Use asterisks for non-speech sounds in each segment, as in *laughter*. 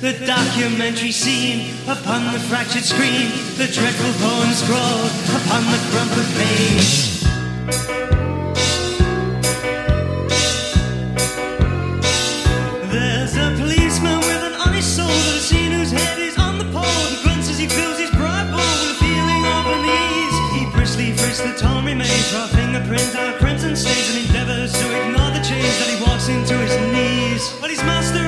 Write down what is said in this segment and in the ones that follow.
the documentary scene upon the fractured screen, the dreadful poem scrawled upon the crumpled page. There's a policeman with an honest soul that has seen whose head is on the pole. He grunts as he fills his pride bowl with a feeling of unease. He briskly frisks the torn remains for a fingerprint on a crimson stains and endeavors to ignore the change that he walks into his knees. But his master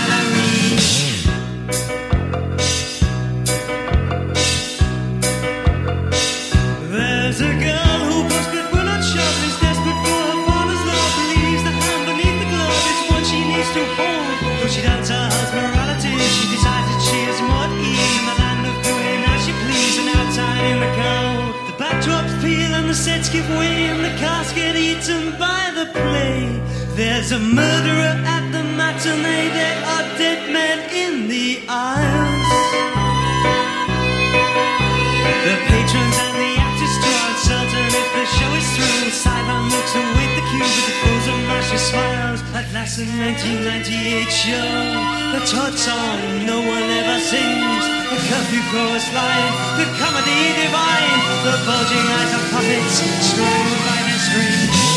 by the play. There's a murderer at the matinee, there are dead men in the aisles. The patrons and the actors draw uncertain if the show is through. Sideline looks await the cue, but the pose of Masha smiles. At last, the 1998 show, the Todd song no one ever sings. The curfew chorus line, the comedy divine, the bulging eyes of puppets strung by strings.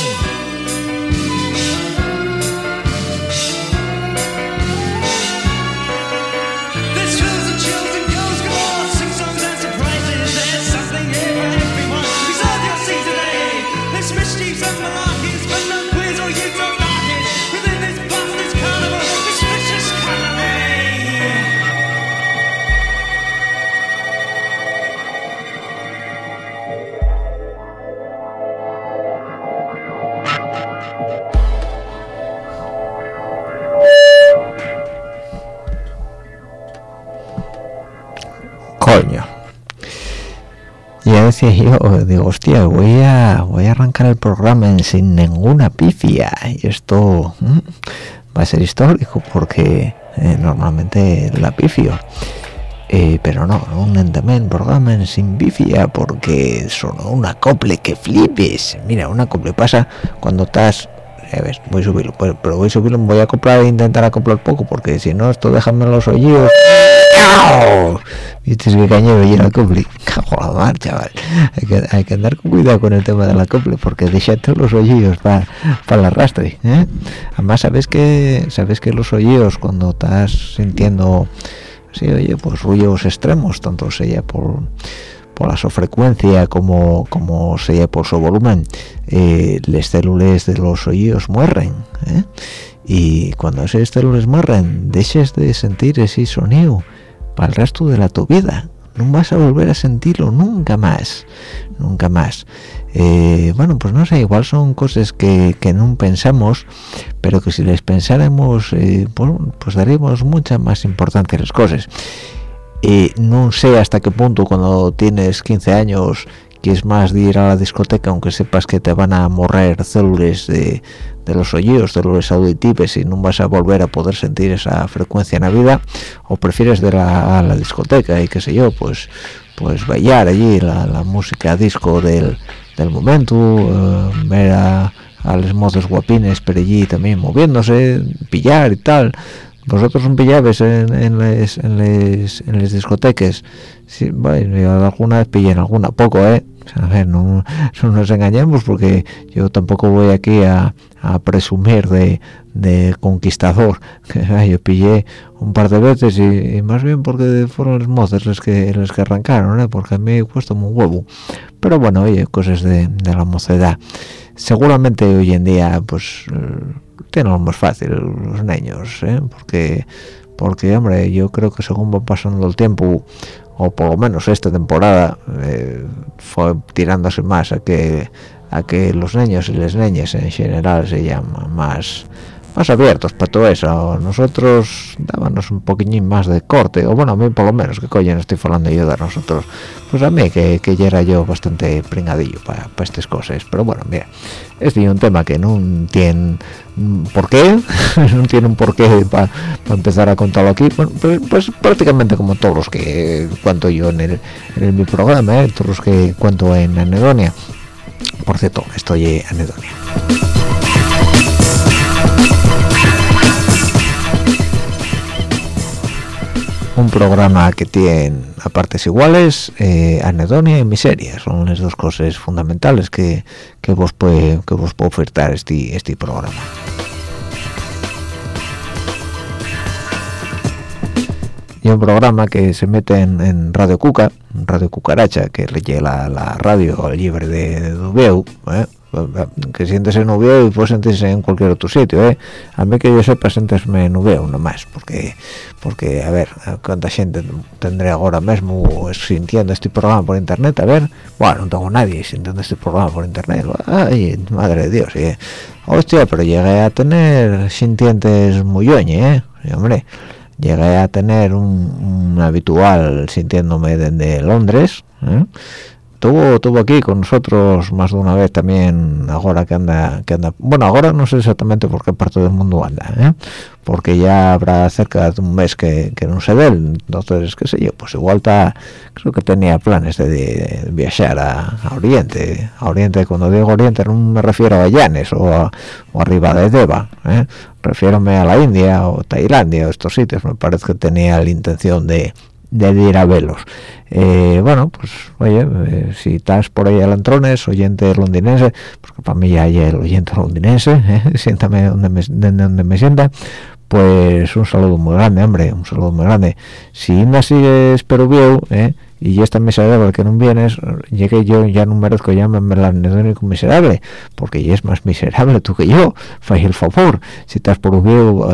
Ya yo, digo, hostia, voy a, voy a arrancar el programa sin ninguna pifia. Y esto mm, va a ser histórico porque eh, normalmente la pifio. Eh, pero no, un endemen programa sin pifia porque sonó un acople que flipes. Mira, un acople pasa cuando estás... A ver, voy a subirlo, pero voy a subirlo, voy a acoplar e intentar acoplar poco porque si no, esto déjame los oídos. Viste que cañero y el acople. *laughs* La mar, chaval. Hay que, andar con cuidado con el tema del acople porque deja todos los oídos para el arrastre. ¿eh? Además, sabes que sabes que los oídos cuando estás sintiendo, sí, oye, pues ruidos extremos, tanto sea por por la su frecuencia como como sea por su volumen eh, las células de los oídos mueren ¿eh? y cuando esas células mueren dejes de sentir ese sonido para el resto de la tu vida. No vas a volver a sentirlo nunca más nunca más. Eh, bueno pues no sé igual son cosas que, que no pensamos pero que si les pensáramos eh, pues, pues daríamos mucha más importancia a las cosas. Eh, no sé hasta qué punto cuando tienes 15 años quieres más de ir a la discoteca aunque sepas que te van a morrer células de, los oídos, de los auditivos y no vas a volver a poder sentir esa frecuencia en la vida o prefieres de la, a la discoteca y qué sé yo pues pues bailar allí la, música disco del, momento eh, ver a, a los modos guapines pero allí también moviéndose pillar y tal vosotros un pillabes en, en, les, en, en discotecas sí, bueno, alguna vez pillé en alguna poco eh a ver no, nos engañemos porque yo tampoco voy aquí a, a presumir de, de conquistador. *laughs* Yo pillé un par de veces y, más bien porque fueron los mozos los que los que arrancaron ¿eh? porque a mí cuesta un huevo. Pero bueno oye cosas de, de la mocedad seguramente hoy en día pues tienen más fácil los niños ¿eh? porque porque hombre yo creo que según va pasando el tiempo o por lo menos esta temporada eh, fue tirándose más a que a que los niños y las niñas en general se llaman más más abiertos para todo eso. Nosotros dábamos un poquillín más de corte o bueno a mí por lo menos que coño no estoy hablando yo de nosotros. Pues a mí que, que ya era yo bastante pringadillo para estas cosas pero bueno mira es un tema que no tiene por qué *laughs* no tiene un porqué para empezar a contarlo aquí. Pues, pues, prácticamente como todos los que cuento yo en, el, en mi programa ¿eh? todos los que cuento en Anedonia. Por cierto estoy en Anedonia un programa que tiene a partes iguales eh, anedonia y miseria son las dos cosas fundamentales que, que vos puede que vos puede ofertar este este programa y un programa que se mete en, Radio Cuca Radio Cucaracha que le la, la radio libre de, de Dubeu, ¿eh? Que sientes en Uveo y puedes sentirse en cualquier otro sitio ¿eh? a mí que yo sepa sientesme en Uveo nomás porque porque a ver cuánta gente tendré ahora mismo sintiendo este programa por internet a ver bueno no tengo nadie sintiendo este programa por internet ay madre de dios ¿eh? hostia pero llegué a tener sintientes muy ¿eh? hombre llegué a tener un, habitual sintiéndome desde Londres ¿eh? Tuvo tuvo aquí con nosotros más de una vez también ahora que anda que anda bueno ahora no sé exactamente por qué parte del mundo anda ¿eh? porque ya habrá cerca de un mes que, que no se ve entonces qué sé yo pues igual está creo que tenía planes de, viajar a, Oriente a Oriente cuando digo Oriente no me refiero a Llanes o, a, o arriba de Deva ¿eh? refiérome a la India o Tailandia o estos sitios me parece que tenía la intención de de ir a velos eh, bueno pues oye eh, si estás por ahí a Lantrones oyente londinense porque para mí ya hay el oyente londinense eh, *laughs* siéntame donde me, donde me sienta. Pues un saludo muy grande hombre un saludo muy grande. Si me sigues pero veo eh, y esta miserable que no vienes llegué yo ya no merezco llamarme el anedónico miserable porque ya es más miserable tú que yo fai el favor si estás por viejo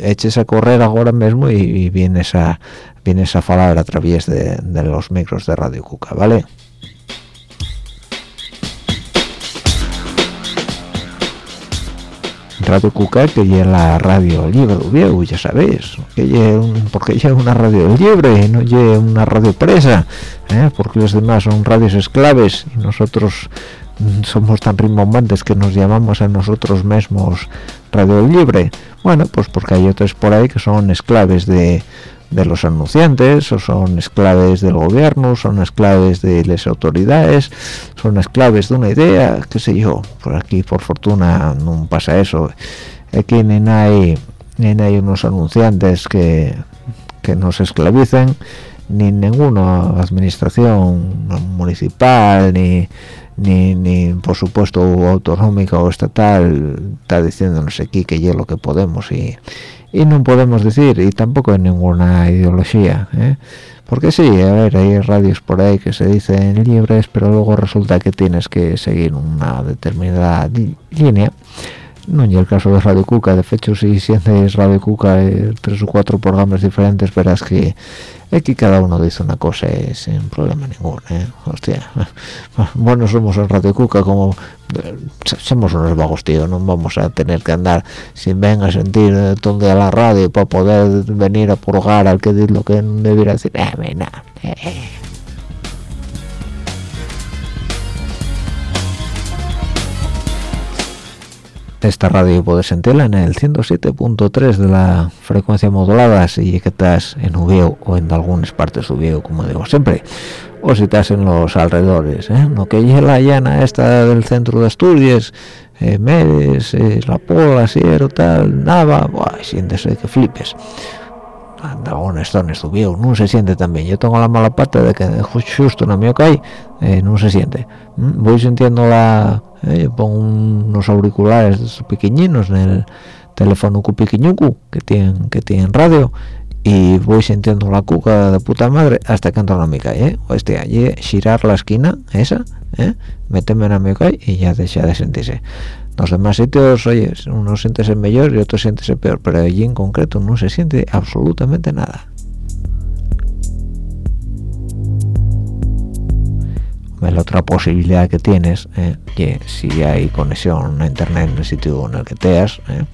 eches a correr ahora mismo y vienes a, vienes a hablar a través de, los micros de Radio Cuca, ¿vale? Radio Cuca que es la radio libre viejo, ya sabéis, que porque ya es una radio libre y no es una radio presa, ¿eh? porque los demás son radios esclaves y nosotros somos tan rimbombantes que nos llamamos a nosotros mismos radio libre. Bueno, pues porque hay otros por ahí que son esclaves de de los anunciantes o son esclaves del gobierno son esclaves de las autoridades son esclaves de una idea qué sé yo. Por aquí por fortuna no pasa eso. Aquí ni hay ni hay unos anunciantes que que nos esclavicen ni ninguna administración municipal ni ni, ni por supuesto autonómica o estatal está diciéndonos aquí que yo lo que podemos y y no podemos decir y tampoco en ninguna ideología ¿eh? porque sí a ver hay radios por ahí que se dicen libres pero luego resulta que tienes que seguir una determinada línea no y el caso de Radio Cuca de hecho si sientes Radio Cuca eh, tres o cuatro programas diferentes verás que aquí cada uno dice una cosa sin problema ninguno ¿eh? hostia. *laughs* Bueno somos en Radio Cuca como eh, somos unos vagos tío no vamos a tener que andar sin venga a sentir donde a la radio para poder venir a purgar al que dice lo que debiera decir. Eh, nada, esta radio puedes sentirla en el 107.3 de la frecuencia modulada si estás en Ubieu o en algunas partes de como digo siempre o si estás en los alrededores ¿eh? no que llegue la llana esta del centro de Asturias eh, Meres, eh, La Pola, Siero, tal, Nava, buah, siéntese que flipes anda algunas zonas subió no se siente también yo tengo la mala parte de que justo no me cae eh, no se siente ¿Mm? voy sintiendo la eh, pongo unos auriculares pequeñinos en el teléfono pequeñucu que tienen que tienen radio y voy sintiendo la cuca de puta madre hasta que entro en mi calle ¿eh? hostia allí girar la esquina esa ¿eh? meterme en mi calle y ya deja de sentirse los demás sitios, oye, uno siente mejor y otro siente peor, pero allí en concreto no se siente absolutamente nada. La otra posibilidad que tienes, eh, que si hay conexión a internet en el sitio en el que teas, eh,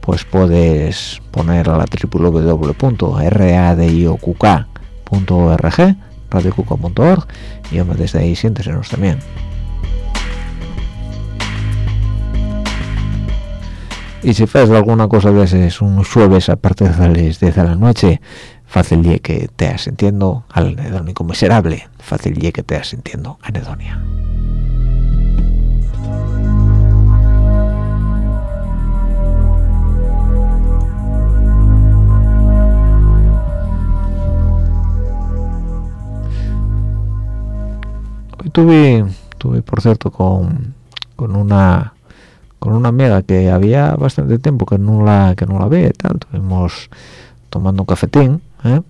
pues puedes poner a la www.radioqk.org, radioqk.org, y desde ahí siéntesenos también. Y si haces alguna cosa de veces un jueves a partir de las 10 de la noche fácil que te has sintiendo anedónico miserable fácil y que te has sintiendo anedonia. Hoy tuve tuve por cierto con con una con una amiga que había bastante tiempo que no la que no la ve tal estuvimos tomando un cafetín ¿eh?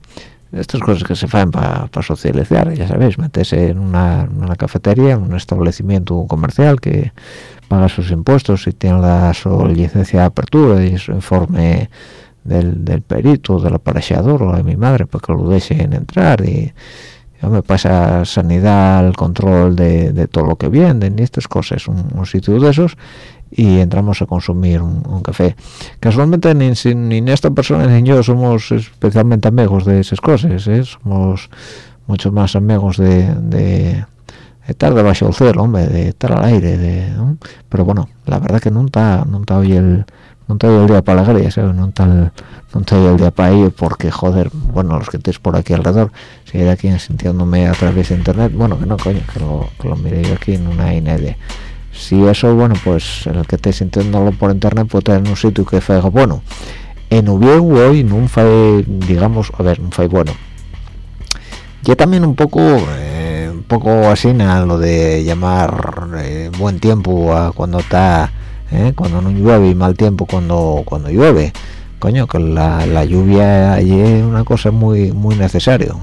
estas cosas que se hacen para socializar ya sabéis meterse en una, cafetería en un establecimiento comercial que paga sus impuestos y tiene la su licencia de apertura y su informe del, del perito del aparejador o de mi madre para que lo dejen entrar y me pasa sanidad, el control de, todo lo que venden y estas cosas, un sitio de esos y entramos a consumir un, café. Casualmente ni, ni, esta persona ni yo somos especialmente amigos de esas cosas, ¿eh? somos mucho más amigos de, de estar debajo del cielo, hombre, de estar al aire, de, pero bueno, la verdad que no está hoy el no está el día para la alegría, ¿sabes? no el, no está el día para ello porque joder, bueno, los que estéis por aquí alrededor, si hay aquí sintiéndome a través de internet, bueno, que no coño, que lo, que lo mire yo aquí en una IND si eso bueno pues el que esté sintiéndolo por internet puede tener un sitio que fue bueno en Ubieu hoy no fue digamos a ver un fue bueno. Ya también un poco eh, un poco así lo de llamar eh, buen tiempo a cuando está eh, cuando no llueve y mal tiempo cuando cuando llueve. Coño que la, lluvia allí es una cosa muy muy necesario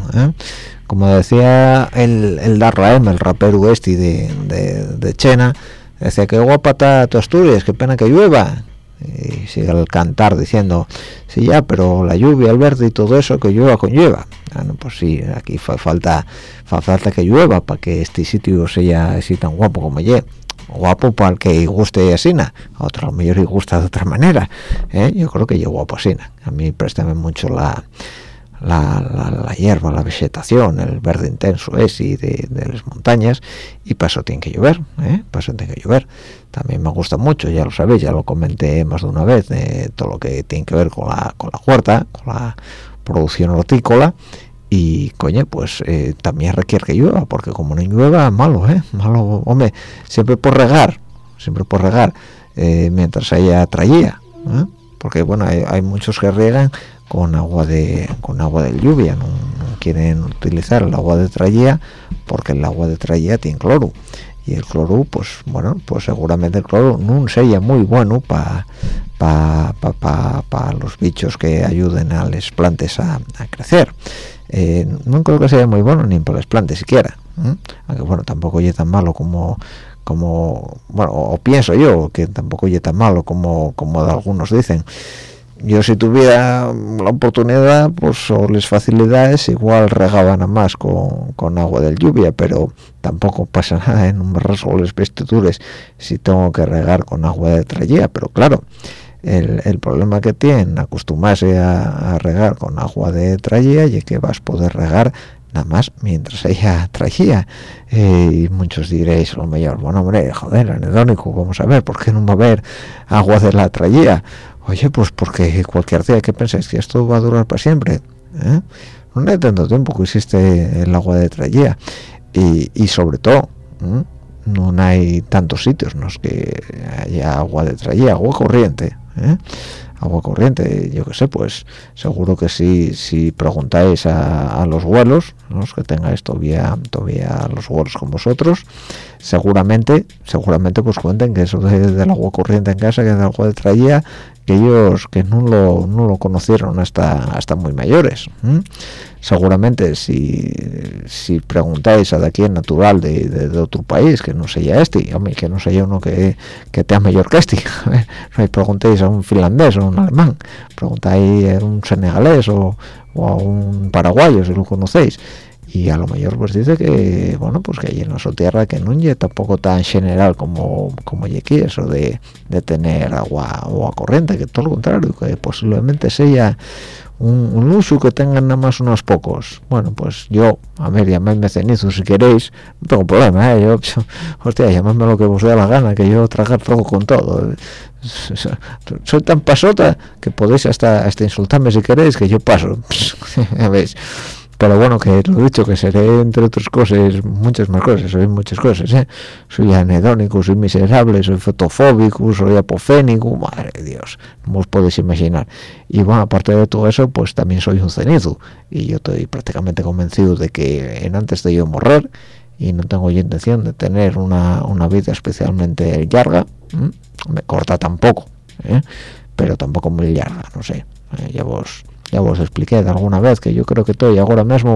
como decía el, el Darraem, el rapero este de, de, de Chena decía que guapa está tu Asturias qué pena que llueva y sigue al cantar diciendo sí ya pero la lluvia el verde y todo eso que llueva conlleva bueno, pues sí aquí falta falta que llueva para que este sitio sea así tan guapo como ye guapo para el que guste así a otro a lo mejor gusta de otra manera ¿eh? yo creo que yo guapo así a mí préstame mucho la la, hierba, la vegetación, el verde intenso es y de, las montañas y paso tiene que llover, ¿eh? paso tiene que llover. También me gusta mucho, ya lo sabéis, ya lo comenté más de una vez, de todo lo que tiene que ver con la, con la huerta, con la producción hortícola y coño pues eh, también requiere que llueva porque como no llueva malo eh malo hombre siempre por regar siempre por regar eh, mientras haya traía ¿eh? Porque bueno hay, muchos que riegan con agua de con agua de lluvia no, quieren utilizar el agua de trayea porque el agua de trayea tiene cloro. Y el cloro pues bueno pues seguramente el cloro no sería muy bueno para para pa, los bichos que ayuden a las plantas a, crecer. Eh, no creo que sea muy bueno ni para las plantas siquiera aunque bueno tampoco es tan malo como como bueno o pienso yo que tampoco es tan malo como como algunos dicen. Yo si tuviera la oportunidad pues o facilidades igual regaban a más con, con, agua de lluvia pero tampoco pasa *laughs* nada en un rasgo las vestidures si tengo que regar con agua de trayea pero claro el, el, problema que tienen acostumbrarse a, regar con agua de trayea y que vas a poder regar nada más mientras ella traía y muchos diréis lo mejor bueno hombre joder anedónico vamos a ver por qué no va a haber agua de la traía oye pues porque cualquier día que pensáis que esto va a durar para siempre ¿eh? no hay tanto tiempo que existe el agua de traía y, y sobre todo no hay tantos sitios en los que haya agua de traía agua corriente ¿eh? Agua corriente yo que sé pues seguro que si si preguntáis a, los vuelos los que tengáis todavía todavía los vuelos con vosotros seguramente seguramente pues cuenten que eso del agua corriente en casa que del agua de traía que ellos que no lo, no lo conocieron hasta hasta muy mayores seguramente si, si preguntáis a de aquí en natural de, de, otro país que no sea este hombre, que no sea uno que, que sea mejor que este *laughs* no preguntéis a un finlandés o un alemán preguntáis a un senegalés o, o a un paraguayo si lo conocéis y a lo mejor pues dice que bueno pues que hay en su tierra que no es tampoco tan general como como aquí eso de, de tener agua agua corriente que todo lo contrario que posiblemente sea un, un, uso que tengan nada más unos pocos. Bueno pues yo a ver llamadme cenizo si queréis no tengo problema ¿eh? yo, hostia llamadme lo que os dé la gana que yo tragar todo con todo. *laughs* Soy tan pasota que podéis hasta hasta insultarme si queréis que yo paso. *laughs* Veis pero bueno que lo dicho que seré entre otras cosas muchas más cosas soy muchas cosas ¿eh? soy anedónico soy miserable soy fotofóbico soy apofénico madre de dios no os podéis imaginar y bueno aparte de todo eso pues también soy un cenizo y yo estoy prácticamente convencido de que en antes de yo morrer y no tengo intención de tener una, una vida especialmente larga me corta tampoco ¿eh? pero tampoco muy larga no sé ¿eh? ya vos ya vos expliqué de alguna vez que yo creo que estoy ahora mismo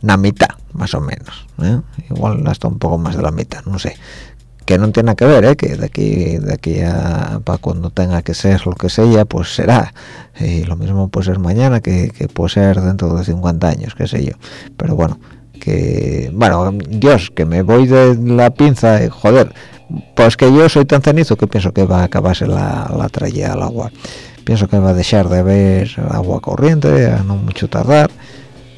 la mitad más o menos ¿eh? igual hasta un poco más de la mitad no sé. Que no tiene que ver ¿eh? que de aquí de aquí a para cuando tenga que ser lo que sea pues será. Y lo mismo puede ser mañana que, que puede ser dentro de 50 años qué sé yo. Pero bueno que bueno Dios que me voy de la pinza joder. Pues que yo soy tan cenizo que pienso que va a acabarse la, la al agua pienso que va a dejar de haber agua corriente a no mucho tardar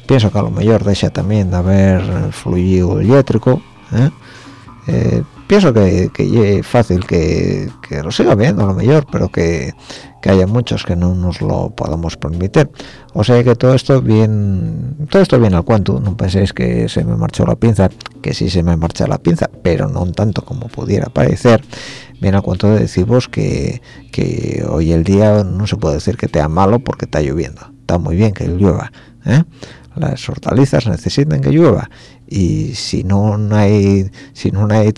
pienso que a lo mejor deja también de haber fluido eléctrico ¿eh? Eh, pienso que, que es fácil que, que, lo siga viendo a lo mejor pero que, que, haya muchos que no nos lo podamos permitir. O sea que todo esto bien todo esto viene al cuento no penséis que se me marchó la pinza que sí se me marcha la pinza pero no tanto como pudiera parecer. Viene a cuento de deciros que, que hoy el día no se puede decir que te malo porque está lloviendo. Está muy bien que llueva ¿eh? las hortalizas necesitan que llueva y si no hay si no hay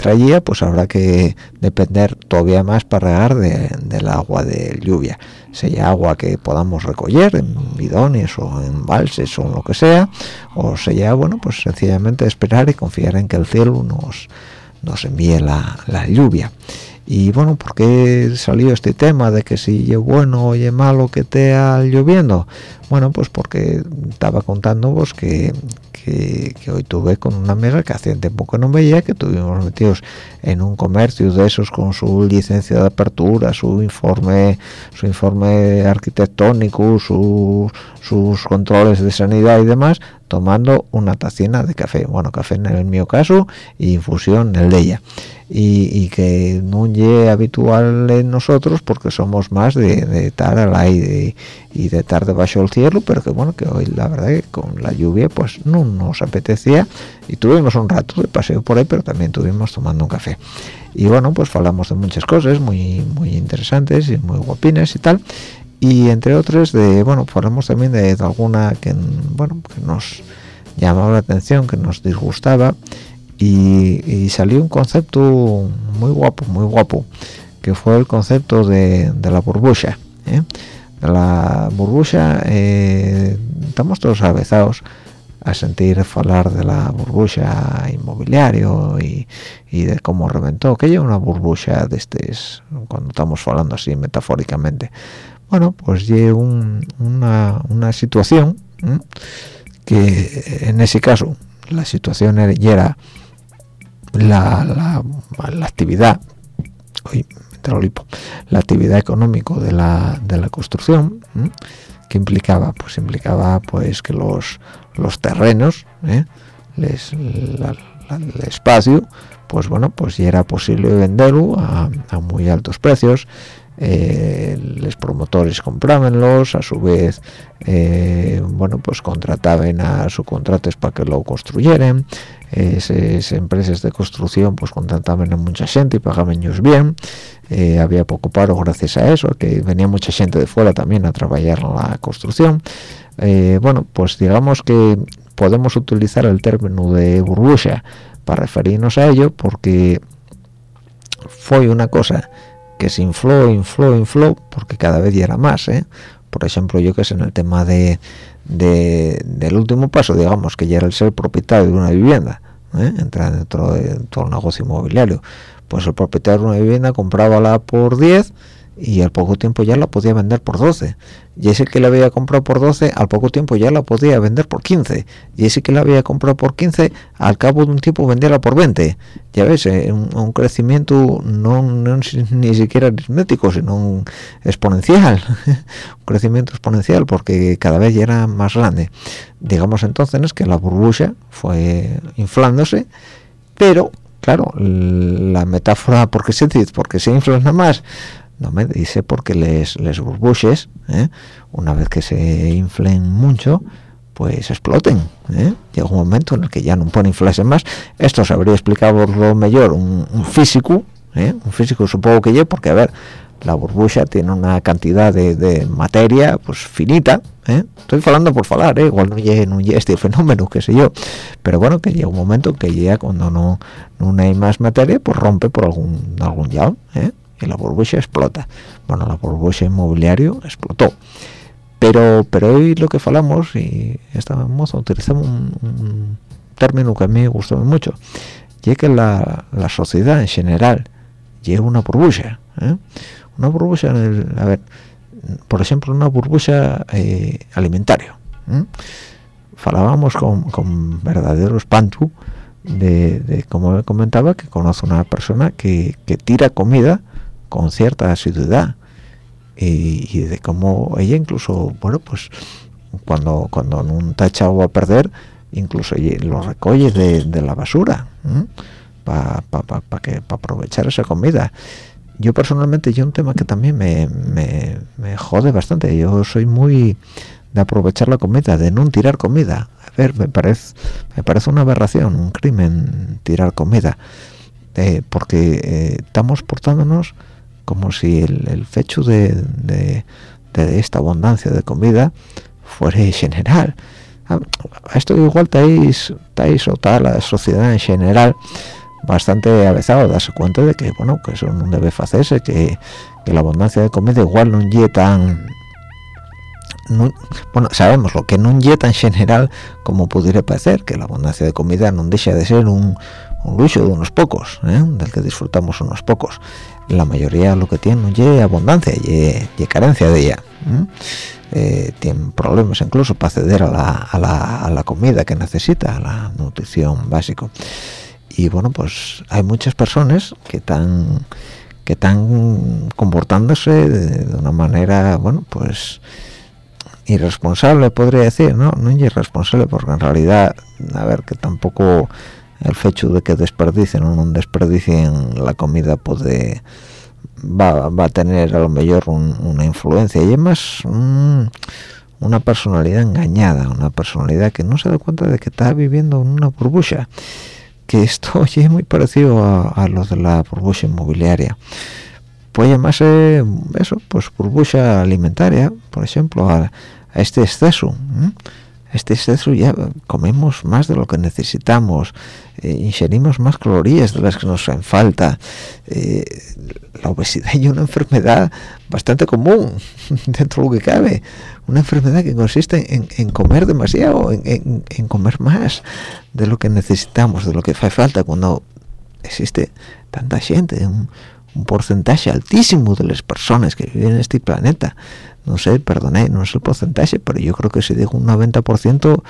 pues habrá que depender todavía más para regar de, del agua de lluvia. Sea agua que podamos recoger en bidones o en balses o en lo que sea o sea bueno pues sencillamente esperar y confiar en que el cielo nos nos envíe la, la lluvia. Y bueno ¿por qué salió este tema de que si es bueno o es malo que esté lloviendo bueno pues porque estaba contando vos que, que, hoy tuve con una mesa que hacía tiempo que no veía que tuvimos metidos en un comercio de esos con su licencia de apertura su informe su informe arquitectónico sus controles de sanidad y demás tomando una tacina de café. Bueno café en el mío caso y infusión en el de ella y, que no es habitual en nosotros porque somos más de, estar al aire y de estar debajo del cielo pero que bueno que hoy la verdad que con la lluvia pues no nos apetecía. Y tuvimos un rato de paseo por ahí pero también tuvimos tomando un café. Y bueno pues hablamos de muchas cosas muy muy interesantes y muy guapines y tal. Y entre otras de bueno hablamos también de, de alguna que bueno que nos llamaba la atención que nos disgustaba y, salió un concepto muy guapo, muy guapo, que fue el concepto de, la burbuja. ¿eh? La burbuja, eh, estamos todos avezados a sentir hablar de la burbuja inmobiliario y, de cómo reventó, que hay una burbuja de estos, cuando estamos hablando así metafóricamente. Bueno, pues hay una, una, situación que en ese caso la situación era la, la, actividad la actividad económica de la, de la construcción ¿Qué implicaba? Pues implicaba pues que los, los terrenos, ¿eh? les, el espacio, pues bueno, pues ya era posible venderlo a, muy altos precios, eh, los promotores comprabanlos, a su vez, eh, bueno, pues contrataban a subcontrates para que lo construyeran, esas empresas de construcción pues contrataban a mucha gente y pagaban ellos bien, eh, había poco paro gracias a eso, que venía mucha gente de fuera también a trabajar en la construcción, bueno, pues digamos que podemos utilizar el término de burbuja para referirnos a ello porque fue una cosa que se infló, infló, infló, porque cada vez ya era más, ¿eh? Por ejemplo, yo que sé, en el tema de, del último paso, digamos, que ya era el ser propietario de una vivienda, ¿eh? entra dentro de todo el negocio inmobiliario, pues el propietario de una vivienda compraba la por 10 y al poco tiempo ya la podía vender por 12 y ese que la había comprado por 12 al poco tiempo ya la podía vender por 15 y ese que la había comprado por 15 al cabo de un tiempo vendiera por 20 ya ves eh, un, crecimiento no, ni siquiera aritmético sino un exponencial *laughs* un crecimiento exponencial porque cada vez ya era más grande. Digamos entonces que la burbuja fue inflándose pero claro la metáfora porque se dice porque se infla más no me dice porque les, les burbuches ¿eh? una vez que se inflen mucho pues exploten ¿eh? llega un momento en el que ya no pueden inflarse más esto se habría explicado lo mejor un, físico ¿eh? un físico supongo que yo porque a ver la burbuja tiene una cantidad de, materia pues finita estoy hablando por falar igual no llega no este fenómeno qué sé yo pero bueno que llega un momento que ya cuando no, no hay más materia pues rompe por algún algún lado y la burbuja explota. Bueno, la burbuja inmobiliario explotó. Pero pero hoy lo que falamos, y esta moza utilizamos un, término que a mí me gustó mucho, y que la, la sociedad en general lleva una burbuja. ¿eh? Una burbuja, a ver, por ejemplo, una burbuja eh, alimentaria. ¿eh? Falábamos con, con verdaderos pantu de, de, como comentaba, que conoce una persona que, que tira comida con cierta asiduidad. Y, de cómo ella incluso bueno pues cuando cuando un tacha va a perder incluso lo recoge de, la basura para que para aprovechar esa comida. Yo personalmente yo un tema que también me, me, jode bastante. Yo soy muy de aprovechar la comida de no tirar comida. A ver me parece me parece una aberración un crimen tirar comida. Eh, porque eh, estamos portándonos como si el, fecho de, esta abundancia de comida fuera general. Ah, esto igual estáis, estáis o tal la sociedad en general bastante avezado darse cuenta de que bueno que eso no debe hacerse que, la abundancia de comida igual no es tan bueno sabemos lo que no es tan general como pudiera parecer que la abundancia de comida no deja de ser un, un lujo de unos pocos ¿eh? del que disfrutamos unos pocos la mayoría lo que tienen es abundancia y, carencia de ella eh, tienen problemas incluso para acceder a la, comida que necesita a la nutrición básica y bueno pues hay muchas personas que están que están comportándose de, una manera bueno pues irresponsable podría decir no no irresponsable porque en realidad a ver que tampoco el hecho de que desperdicien o no desperdicien la comida puede va, va a tener a lo mejor una influencia. Y es más una personalidad engañada una personalidad que no se da cuenta de que está viviendo en una burbuja que esto *laughs* es muy parecido a, a lo de la burbuja inmobiliaria. Puede llamarse eso pues burbuja alimentaria por ejemplo a, este exceso este exceso ya comemos más de lo que necesitamos, eh, ingerimos más calorías de las que nos hacen falta. Eh, la obesidad *laughs* es una enfermedad bastante común *laughs* dentro de lo que cabe. Una enfermedad que consiste en, comer demasiado, en, comer más de lo que necesitamos, de lo que hace falta cuando existe tanta gente, un, un porcentaje altísimo de las personas que viven en este planeta no sé, perdone, no es el porcentaje, pero yo creo que si digo un 90%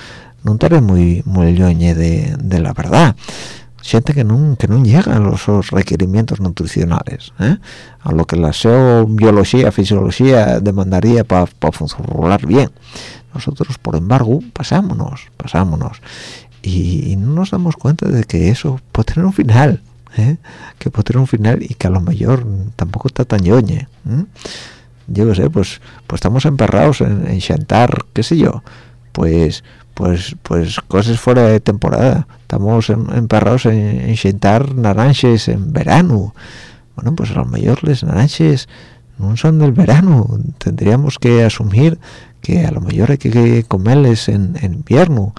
no estaré muy muy de, de la verdad. gente que no que llega a los, requerimientos nutricionales ¿eh? a lo que la biología fisiología demandaría para funcionar bien nosotros por embargo pasámonos pasámonos y, no nos damos cuenta de que eso puede tener un final ¿eh? que puede tener un final y que a lo mejor tampoco está tan yoñe yo qué sé pues pues estamos emperrados en, en chantar qué sé yo. Pues pues pues cosas fuera de temporada. Estamos emperrados en, en naranjes en verano. Bueno pues a lo mejor los naranjes no son del verano. Tendríamos que asumir que a lo mejor hay que comerles en, invierno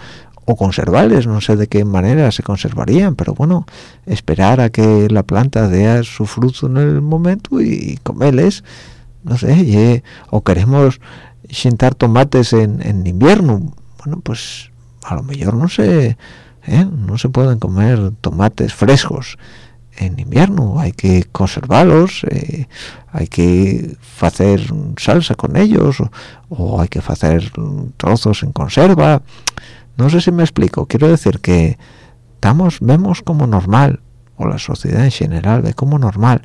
o conservarles, no sé de qué manera se conservarían, pero bueno, esperar a que la planta dé su fruto en el momento y comerles, no sé, o queremos sentar tomates en, en invierno, bueno pues a lo mejor no se ¿eh? no se pueden comer tomates frescos en invierno hay que conservarlos eh, hay que hacer salsa con ellos o, hay que hacer trozos en conserva no sé si me explico quiero decir que estamos vemos como normal o la sociedad en general ve como normal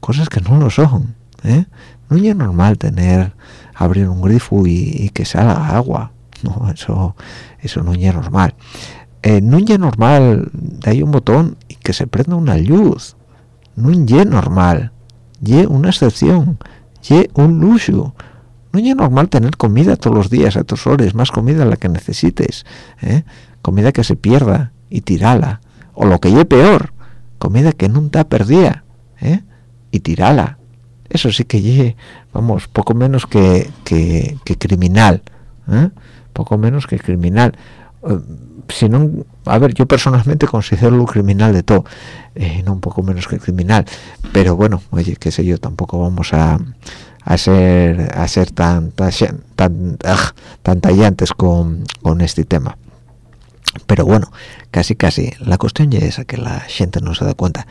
cosas que no lo son ¿eh? no es normal tener abrir un grifo y que salga agua no eso eso no es normal. Eh, no es normal hay un botón y que se prenda una luz. No es normal. Y una excepción. Y un lujo no es normal tener comida todos los días a tus horas más comida la que necesites ¿eh? comida que se pierda y tirala. O lo que es peor comida que nunca perdía ¿eh? y tirala eso sí que ye, vamos poco menos que, que, que criminal ¿eh? poco menos que criminal. Eh, si no a ver yo personalmente considero lo criminal de todo eh, no un poco menos que criminal. Pero bueno oye qué sé yo tampoco vamos a, a ser a ser tan tan tan, tallantes con, con este tema. Pero bueno casi casi la cuestión ya es que la gente no se da cuenta.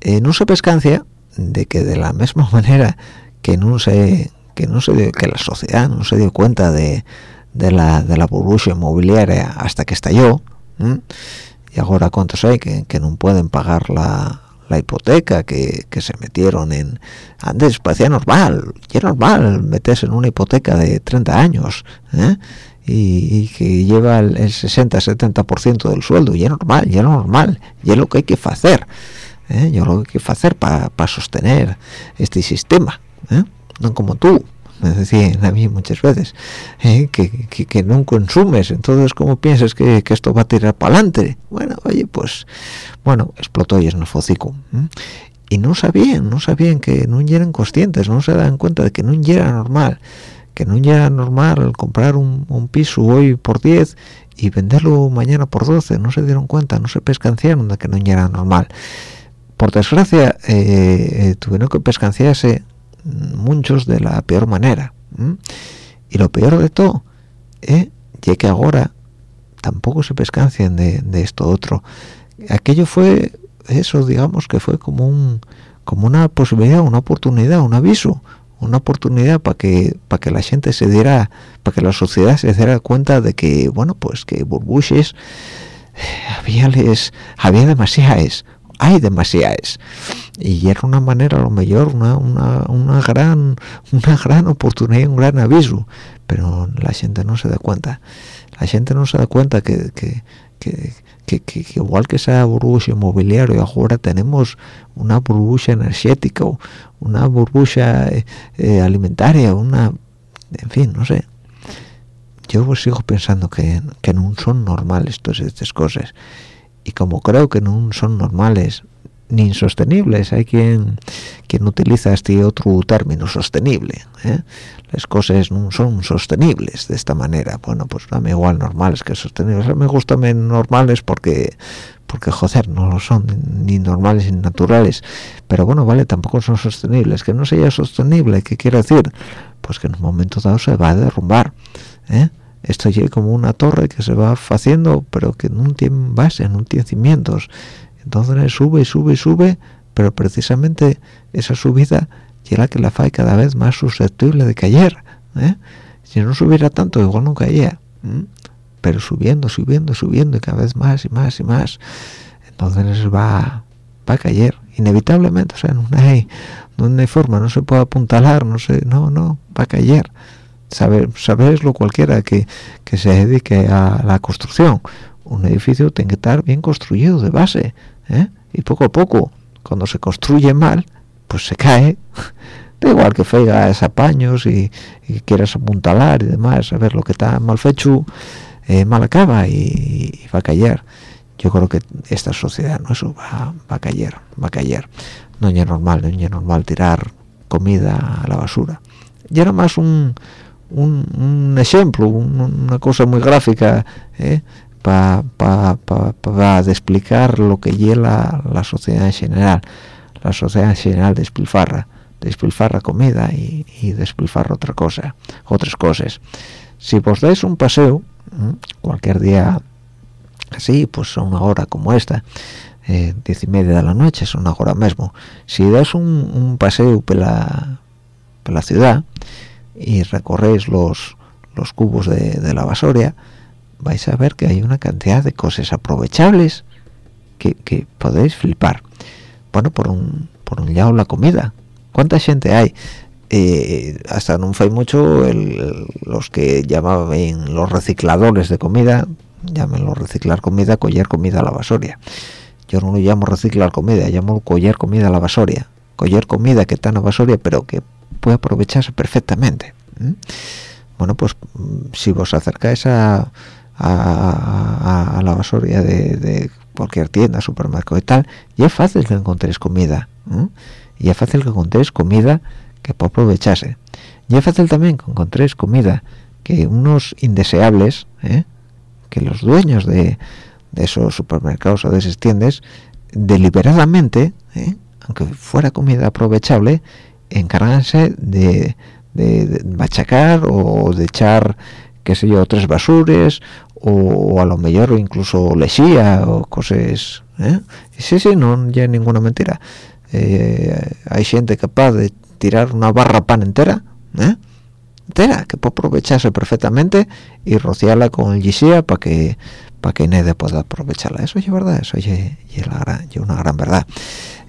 Eh, no se pescancia de que de la misma *laughs* manera que no se que no se que la sociedad no se dio cuenta de de la, de la burbuja inmobiliaria hasta que estalló y ahora cuántos hay que, que no pueden pagar la, la hipoteca que, que, se metieron en antes parecía normal y normal meterse en una hipoteca de 30 años ¿eh? y, que lleva el, 60-70% del sueldo y normal, y es normal y es lo que hay que hacer ¿eh? y lo que que hacer para sostener este sistema ¿eh? no como tú me decían a mí muchas veces ¿eh? que, que, no consumes entonces cómo piensas que, esto va a tirar para adelante bueno oye pues bueno explotó y es un focico y no sabían no sabían que no eran conscientes no se dan cuenta de que no era normal que no era normal comprar un, piso hoy por 10 y venderlo mañana por 12 no se dieron cuenta no se pescanciaron de que no era normal por desgracia eh, eh, tuvieron que pescanciarse muchos de la peor manera y lo peor de todo ¿eh? ya que ahora tampoco se pescancian de, esto otro. Aquello fue eso digamos que fue como un como una posibilidad una oportunidad un aviso una oportunidad para que para que la gente se diera para que la sociedad se diera cuenta de que bueno pues que burbujes había les había demasiadas hay demasiadas. Y era una manera a lo mejor una, una, una, gran una gran oportunidad un gran aviso. Pero la gente no se da cuenta. La gente no se da cuenta que, que, que, que igual que esa burbuja inmobiliaria ahora tenemos una burbuja energética una burbuja eh, eh, alimentaria una en fin no sé. Yo sigo pensando que, que no son normales todas estas cosas y como creo que no son normales ni insostenibles hay quien quien utiliza este otro término sostenible ¿eh? las cosas no son sostenibles de esta manera bueno pues dame igual normales que sostenibles me gustan normales porque porque joder no lo son ni normales ni naturales pero bueno vale tampoco son sostenibles que no sea sostenible qué quiere decir pues que en un momento dado se va a derrumbar ¿eh? Esto llega como una torre que se va haciendo pero que no tiene base no tiene cimientos entonces sube y sube y sube pero precisamente esa subida llega que la fae cada vez más susceptible de caer ¿eh? si no subiera tanto igual no caía pero subiendo subiendo subiendo y cada vez más y más y más entonces va, va a caer, inevitablemente, o sea, no hay, no hay forma, no se puede apuntalar, no sé, no, no, va a caer. Saber, lo cualquiera que, que se dedique a la construcción. Un edificio tiene que estar bien construido de base, ¿eh? y poco a poco, cuando se construye mal, pues se cae. *laughs* Da igual que feigas apaños y, y quieras apuntalar y demás, a ver lo que está mal fecho, eh, mal acaba y, va a caer. Yo creo que esta sociedad no eso va, a caer, va a caer. No es normal, no es normal tirar comida a la basura. Y era más un, un, ejemplo, una cosa muy gráfica eh, para pa, explicar lo que lleva la sociedad en general. La sociedad en general despilfarra despilfarra comida y, y despilfarra otra cosa, otras cosas. Si vos dais un paseo, cualquier día así, pues a una hora como esta, eh, diez y media de la noche, es una hora mismo, si das un, paseo por la, la, ciudad y recorréis los, los cubos de, la basoria, vais a ver que hay una cantidad de cosas aprovechables que, que podéis flipar. Bueno, por un, por un lado la comida, cuánta gente hay eh, hasta no fue mucho los que llamaban los recicladores de comida llámenlo reciclar comida coger comida a la basoria. Yo no lo llamo reciclar comida llamo coger comida a la basoria. Coger comida que está en la basoria pero que puede aprovecharse perfectamente bueno pues si vos acercáis a, a, la basoria de, cualquier tienda supermercado y tal ya es fácil que encontréis comida y es fácil que encontréis comida que pueda aprovecharse y es fácil también que encontréis comida que unos indeseables ¿eh? que los dueños de, esos supermercados o de esas tiendas deliberadamente ¿eh? aunque fuera comida aprovechable encarganse de, de, machacar o de echar qué sé yo tres basures o, a lo mejor incluso lejía o cosas ¿eh? sí sí no hay ninguna mentira eh, hay gente capaz de tirar una barra pan entera ¿eh? entera que puede aprovecharse perfectamente y rociarla con el gisía para que para que nadie pueda aprovecharla eso es verdad eso es, una gran verdad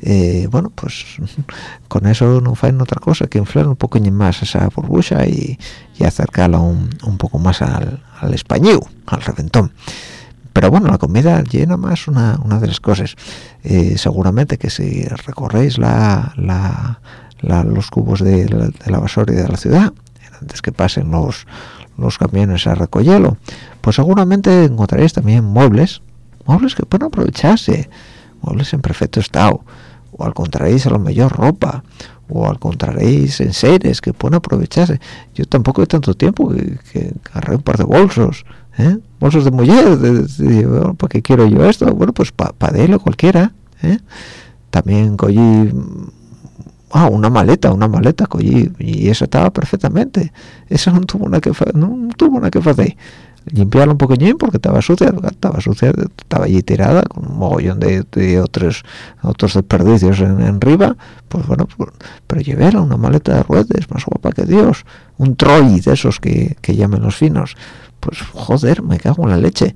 eh, bueno pues *laughs* con eso no en otra cosa que inflar un poco más esa burbuja y, acercarla un, poco más al, español al reventón. Pero bueno la comida llena más una, de las cosas eh, seguramente que si recorréis los cubos de la, basura de la ciudad antes que pasen los los camiones a recogerlo pues seguramente encontraréis también muebles muebles que pueden aprovecharse muebles en perfecto estado o encontraréis a lo mejor ropa o encontraréis en seres que pueden aprovecharse yo tampoco he tanto tiempo que, que agarré un par de bolsos ¿eh? bolsos de mujer de, ¿para qué quiero yo esto? bueno pues para pa cualquiera ¿eh? también cogí ah, una maleta una maleta cogí y eso estaba perfectamente eso no tuvo nada que no tuvo nada que hacer limpiarla un poquillín porque estaba sucia estaba sucia estaba allí tirada con un mogollón de, otros otros desperdicios en, en arriba pues bueno pues, pero llevé una maleta de ruedas más guapa que Dios un troy de esos que, que llaman los finos pues joder, me cago en la leche.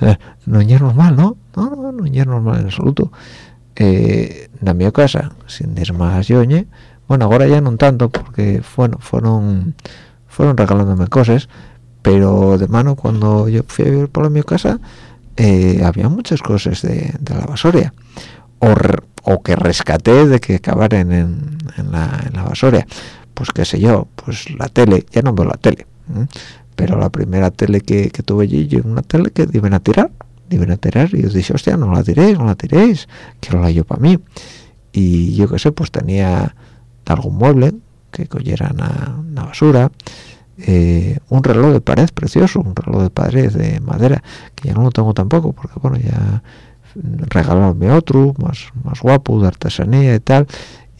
*laughs* no es normal, ¿no? No, no, no es normal en absoluto. Eh, en mi casa, sin ir más yoñe, bueno, ahora ya no tanto, porque bueno, fueron, fueron regalándome cosas, pero de mano cuando yo fui a vivir por mi casa, eh, había muchas cosas de, la basoria, o, que rescaté de que acabaran en, la, en la basoria. Pues qué sé yo, pues la tele, ya no veo la tele pero la primera tele que, tuve allí yo una tele que iban a tirar iban a tirar. Y yo dije hostia no la tiréis no la tiréis quiero la yo para mí y yo qué sé pues tenía algún mueble que cogiera una, basura eh, un reloj de pared precioso un reloj de pared de madera que ya no lo tengo tampoco porque bueno ya regalarme otro más más guapo de artesanía y tal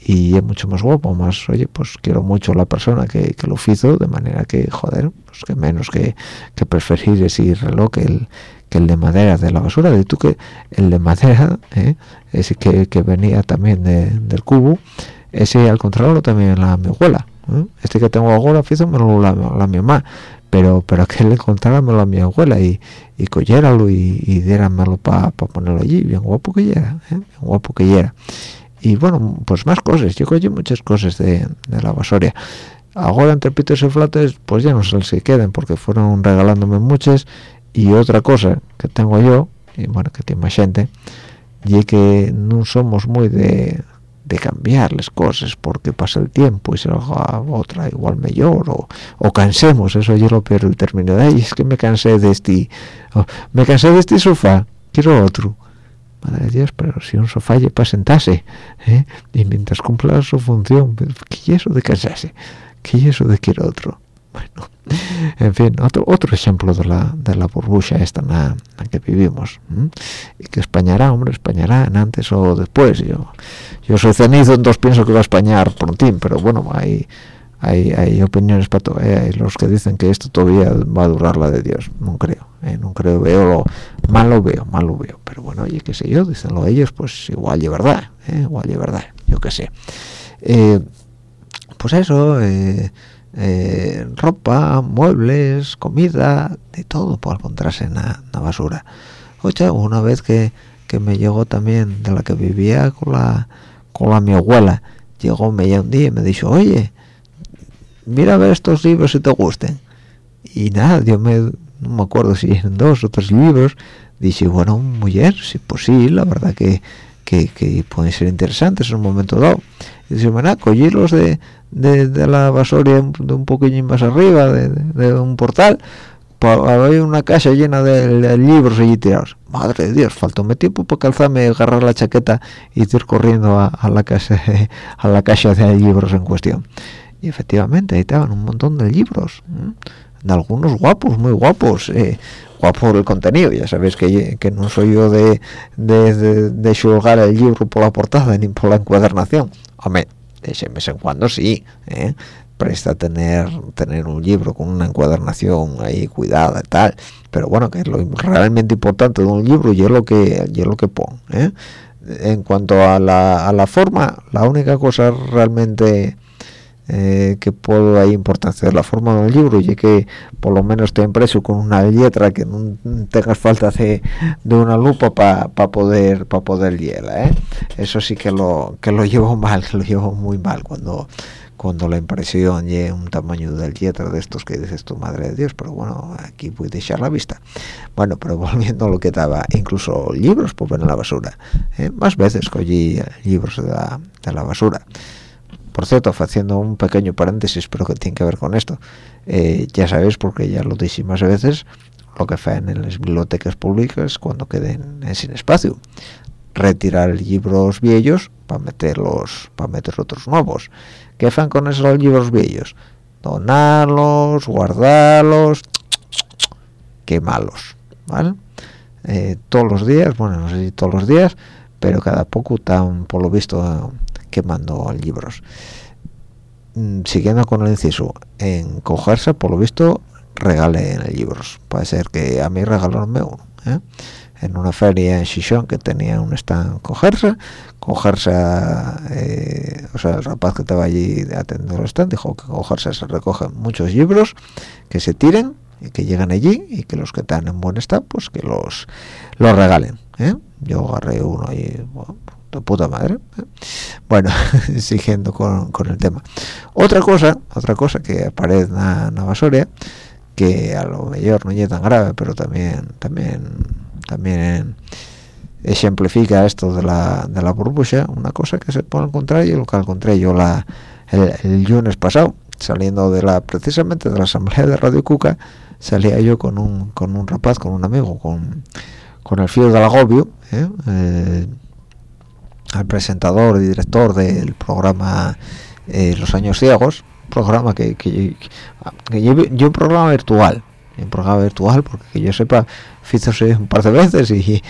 y es mucho más guapo, más, oye, pues quiero mucho a la persona que, lo hizo, de manera que, joder, pues que menos que, que preferir ese reloj que el, que el de madera de la basura, de tú que el de madera, ¿eh? ese que, que, venía también del cubo, ese al contrario también la mi abuela, ¿eh? este que tengo ahora, hizo me lo la, la mi mamá, pero pero que le contáramelo a mi abuela y, y cogiéralo y, y diéramelo para ponerlo allí bien guapo que era ¿eh? bien guapo que era. Y bueno pues más cosas. Yo cogí muchas cosas de, de la basoria. Ahora entre pitos y flates pues ya no sé si queden porque fueron regalándome muchas. Y otra cosa que tengo yo y bueno que tiene más gente y que no somos muy de de cambiar las cosas porque pasa el tiempo y se lo haga otra igual mejor o, o cansemos eso yo lo pierdo el término de es que me cansé de este me cansé de este sofá quiero otro madre de Dios pero si un sofá es para sentarse ¿eh? y mientras cumpla su función ¿qué es eso de cansarse? ¿qué es eso de quiero otro? Bueno en fin otro otro ejemplo de la de la burbuja esta en la, que vivimos y que españará hombre españará en antes o después yo yo soy cenizo entonces pienso que va a españar prontín pero bueno hay hay, hay opiniones para todo ¿eh? hay los que dicen que esto todavía va a durar la de Dios no creo ¿eh? no creo veo lo mal lo veo mal lo veo pero bueno oye qué sé yo dicenlo ellos pues igual de verdad ¿eh? igual de verdad yo qué sé eh, pues eso eh, ropa, muebles, comida, de todo por encontrarse en la, basura. Oye, una vez que, que, me llegó también de la que vivía con la con la mi abuela, llegó me un día y me dijo, oye, mira a ver estos libros si te gusten. Y nada, yo me, no me acuerdo si eran dos o tres libros, dije, bueno, mujer, sí, pues sí, la verdad que, que, que pueden ser interesantes en un momento dado. Dice, bueno, cogí los de, de, de, la basoria de un poquillo más arriba de, un portal había una caja llena de, libros allí tirados. Madre de dios faltóme tiempo para calzarme agarrar la chaqueta y ir corriendo a, la casa *laughs* a la caja de libros en cuestión y efectivamente ahí estaban un montón de libros de algunos guapos muy guapos eh, guapo el contenido. Ya sabéis que, que no soy yo de de, de, de el libro por la portada ni por la encuadernación hombre de vez en cuando sí ¿eh? presta tener tener un libro con una encuadernación ahí cuidada y tal pero bueno que es lo realmente importante de un libro y es lo que y lo que pongo ¿eh? en cuanto a la, a la forma la única cosa realmente eh, que puedo ahí importancia de la forma del libro y que por lo menos esté impreso con una letra que no tengas falta de, de una lupa para poder para poder leerla ¿eh? eso sí que lo que lo llevo mal *laughs* que lo llevo muy mal cuando cuando la impresión llegue un tamaño del letra de estos que dices tu madre de Dios pero bueno aquí puedes echar la vista bueno pero *laughs* volviendo a lo que estaba incluso libros por en la basura ¿eh? más veces cogí libros de la, de la basura por cierto, haciendo un pequeño paréntesis, pero que tiene que ver con esto, eh, ya sabéis, porque ya lo dije más veces, lo que hacen en las bibliotecas públicas cuando queden sin espacio. Retirar libros viejos para meterlos, para meter otros nuevos. ¿Qué hacen con esos libros viejos? Donarlos, guardarlos, quemarlos, ¿vale? Eh, todos los días, bueno, no sé si todos los días, pero cada poco están, por lo visto, quemando libros mm, siguiendo con el inciso en cogerse por lo visto regalen libros puede ser que a mí regalaronme uno ¿eh? en una feria en Shishon que tenía un stand cogerse cogerse eh, o sea el rapaz que estaba allí atendiendo el stand dijo que cogerse se recogen muchos libros que se tiren y que llegan allí y que los que están en buen estado pues que los los regalen ¿eh? yo agarré uno y de puta madre ¿eh? bueno *laughs* siguiendo con, con, el tema otra cosa otra cosa que aparece en la, que a lo mejor no es tan grave pero también también también ejemplifica esto de la, de la burbuja una cosa que se puede encontrar y lo que encontré yo la, el, lunes pasado saliendo de la precisamente de la asamblea de Radio Cuca salía yo con un, con un rapaz con un amigo con, con el fío del agobio ¿eh? Eh, al presentador y director del programa eh, Los Años Ciegos, programa que, que, yo un programa virtual, un programa virtual porque que yo sepa, hizo un par de veces y,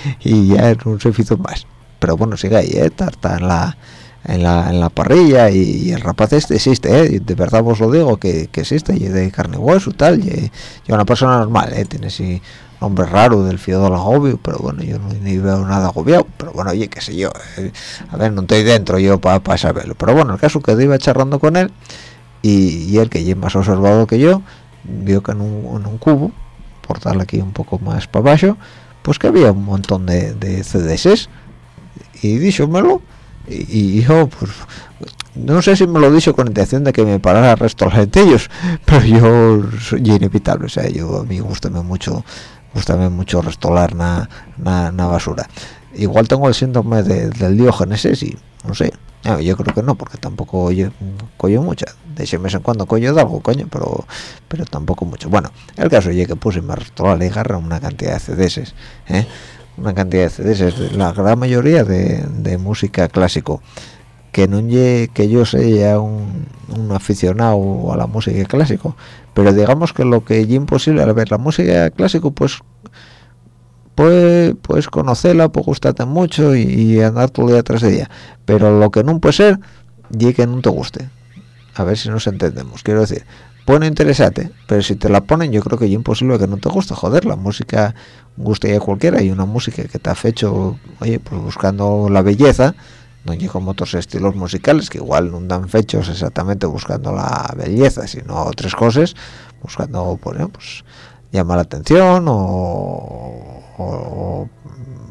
ya no se hizo más. Pero bueno, sigue ahí, ¿eh? está, en la en la, parrilla y, el rapaz este existe, ¿eh? de verdad os lo digo que, que existe, y de carne y hueso tal, y, una persona normal, ¿eh? tiene sí nombre raro del fiador agobio pero bueno yo no ni veo nada agobiado. Pero bueno oye qué sé yo eh, a ver no estoy dentro yo para saberlo. Pero bueno el caso que iba charlando con él y, y él que es más observado que yo vio que en un, cubo por darle aquí un poco más para abajo pues que había un montón de, de CDs y díjomelo y, y yo pues no sé si me lo dicho con intención de que me parara el resto de ellos *laughs* pero yo soy inevitable o sea yo a mí gustame mucho gustame mucho restolar na, na, basura. Igual tengo el síndrome del diógenes y no sé yo creo que no porque tampoco coño mucha. De ese mes en cuando coño de algo coño pero pero tampoco mucho. Bueno el caso es que puse más restolar y agarra una cantidad de CDs ¿eh? una cantidad de CDs la gran mayoría de, de música clásico que no que yo sea un, aficionado a la música clásico pero digamos que lo que es imposible al ver la música clásico pues puedes conocerla pues gustarte mucho y, andar todo el día tras ella. Pero lo que no puede ser y que no te guste. A ver si nos entendemos. Quiero decir puede interesarte pero si te la ponen yo creo que es imposible que no te guste. Joder la música gusta a cualquiera. Y una música que te ha hecho oye pues buscando la belleza no como otros estilos musicales que igual no dan fechos exactamente buscando la belleza sino otras cosas buscando pues, pues llamar la atención o,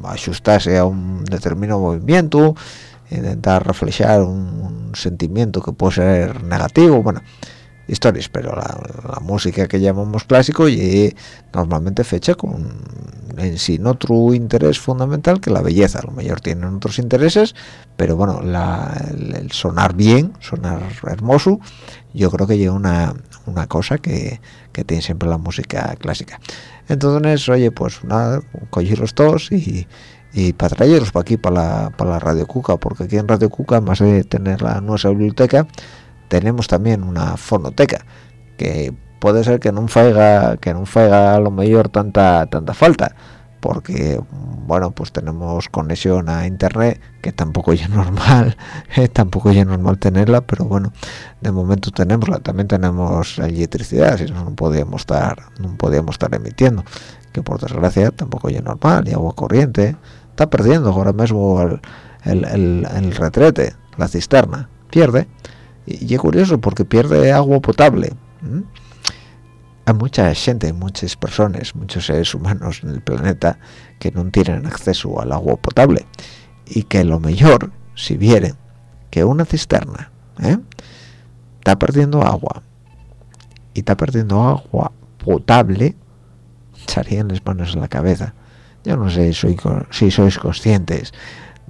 ajustarse a un determinado movimiento intentar reflejar un, sentimiento que puede ser negativo bueno historias pero la, música que llamamos clásico y normalmente fecha con en sí otro interés fundamental que la belleza a lo mejor tienen otros intereses pero bueno el, sonar bien sonar hermoso yo creo que lleva una, una cosa que, que, tiene siempre la música clásica. Entonces oye pues nada los todos y y para traerlos para aquí para la, para la Radio Cuca porque aquí en Radio Cuca más de tener la nuestra biblioteca tenemos también una fonoteca que puede ser que no faiga que no faiga a lo mejor tanta tanta falta porque bueno pues tenemos conexión a internet que tampoco es *laughs* normal eh, tampoco es normal tenerla pero bueno de momento tenemos también tenemos electricidad si no no podíamos estar no podíamos estar emitiendo que por desgracia tampoco es normal y agua corriente. Está perdiendo ahora mismo el, el retrete la cisterna. Pierde y, es curioso porque pierde agua potable hay mucha gente muchas personas muchos seres humanos en el planeta que no tienen acceso al agua potable. Y que lo mejor si vieren que una cisterna ¿eh? está perdiendo agua. Y está perdiendo agua potable echarían las manos en la cabeza. Yo no sé si sois conscientes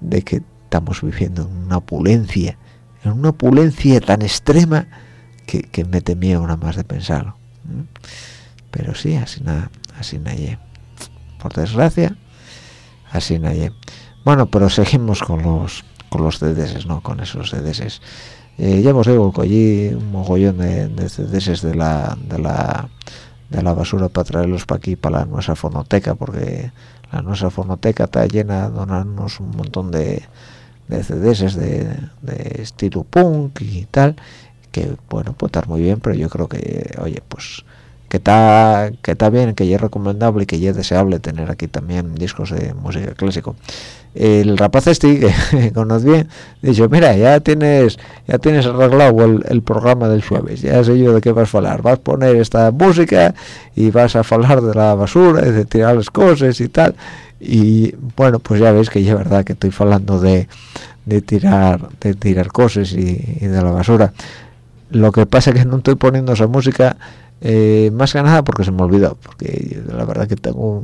de que estamos viviendo en una opulencia en una opulencia tan extrema que, me temía una más de pensarlo pero sí así nada así nadie por desgracia así nadie bueno pero seguimos con los con los CDS no con esos CDS eh, ya hemos digo cogí un mogollón de, de CDS de la de la de la basura para traerlos para aquí para la nuestra fonoteca porque la nuestra fonoteca está llena de donarnos un montón de de CDs de, de estilo punk y tal que bueno puede estar muy bien pero yo creo que oye pues que está que está bien que ya es recomendable y que ya es deseable tener aquí también discos de música clásico. El rapaz este *laughs* que conoce bien dicho mira ya tienes ya tienes arreglado el, programa del jueves ya sé yo de qué vas a hablar. Vas a poner esta música y vas a hablar de la basura de tirar las cosas y tal y bueno pues ya veis que ya es verdad que estoy hablando de, de tirar de tirar cosas y, de la basura. Lo que pasa es que no estoy poniendo esa música eh, más que nada porque se me olvidó porque la verdad que tengo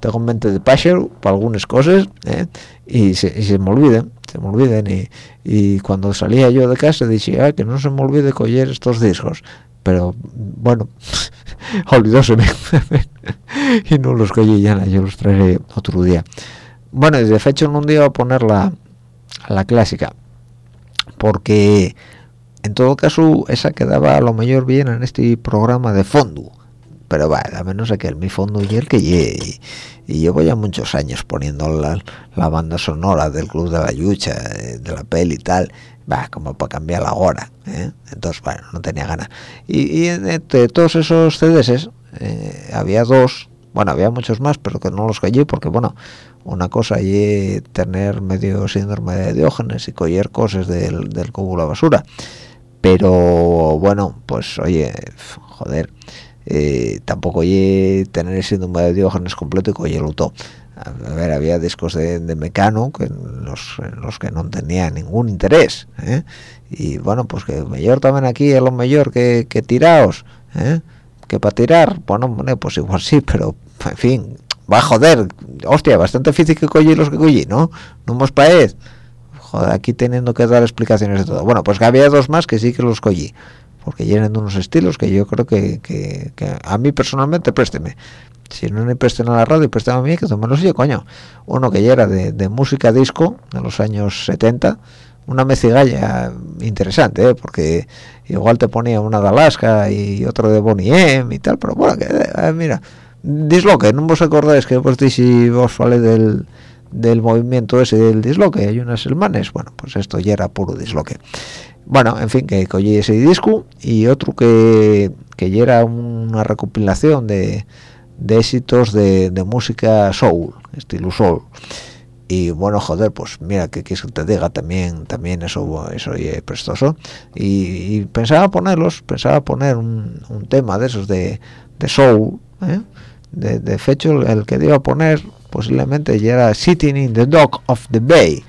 tengo mente de pájaro para algunas cosas ¿eh? y, se, me olviden se me olviden y, y, cuando salía yo de casa dije ah, que no se me olvide coger estos discos pero bueno *laughs* olvidóse *laughs* y no los cogí ya yo los traeré otro día bueno de hecho en un día voy a poner la, la clásica porque en todo caso esa quedaba a lo mejor bien en este programa de fondo pero va, a menos que el mi fondo y el que y, y llevo ya muchos años poniendo la, la, banda sonora del Club de la Lucha, de la peli y tal, va, como para cambiar la hora, ¿eh? entonces bueno, no tenía ganas. Y, y entre todos esos CDs eh, había dos, bueno, había muchos más, pero que no los cogí porque bueno, una cosa y tener medio síndrome de Diógenes y coger cosas del, del cubo de la basura pero bueno pues oye joder eh, tampoco oye tener ese número de diógenes completo y cogerlo todo a ver había discos de, Mecano que los, los, que no tenía ningún interés ¿eh? y bueno pues que mejor también aquí es lo mejor que, que tiraos ¿eh? que para tirar bueno pues igual sí pero en fin va a joder. Hostia bastante difícil que cogí los que cogí no no hemos paez joder aquí teniendo que dar explicaciones de todo. Bueno pues que había dos más que sí que los cogí porque llenan unos estilos que yo creo que, que, a mí personalmente présteme. Si no me presten a la radio presten a mí que los yo coño. Uno que ya era de, de música disco de los años 70 una mecigalla interesante, ¿eh? porque igual te ponía una de Alaska y otro de Bonnie M y tal, pero bueno, que, eh, mira, disloque, no os acordáis que vos si vos fale del, del movimiento ese del disloque, hay unas semanas, bueno, pues esto ya era puro disloque. Bueno, en fin, que cogí ese disco y otro que, que ya era una recopilación de, de éxitos de, música soul, estilo soul y bueno joder pues mira que quieres que te diga también también eso eso es prestoso y, pensaba ponerlos pensaba poner un, tema de esos de, de soul ¿eh? de, de, fecho el que iba a poner posiblemente ya era Sitting in the Dock of the Bay.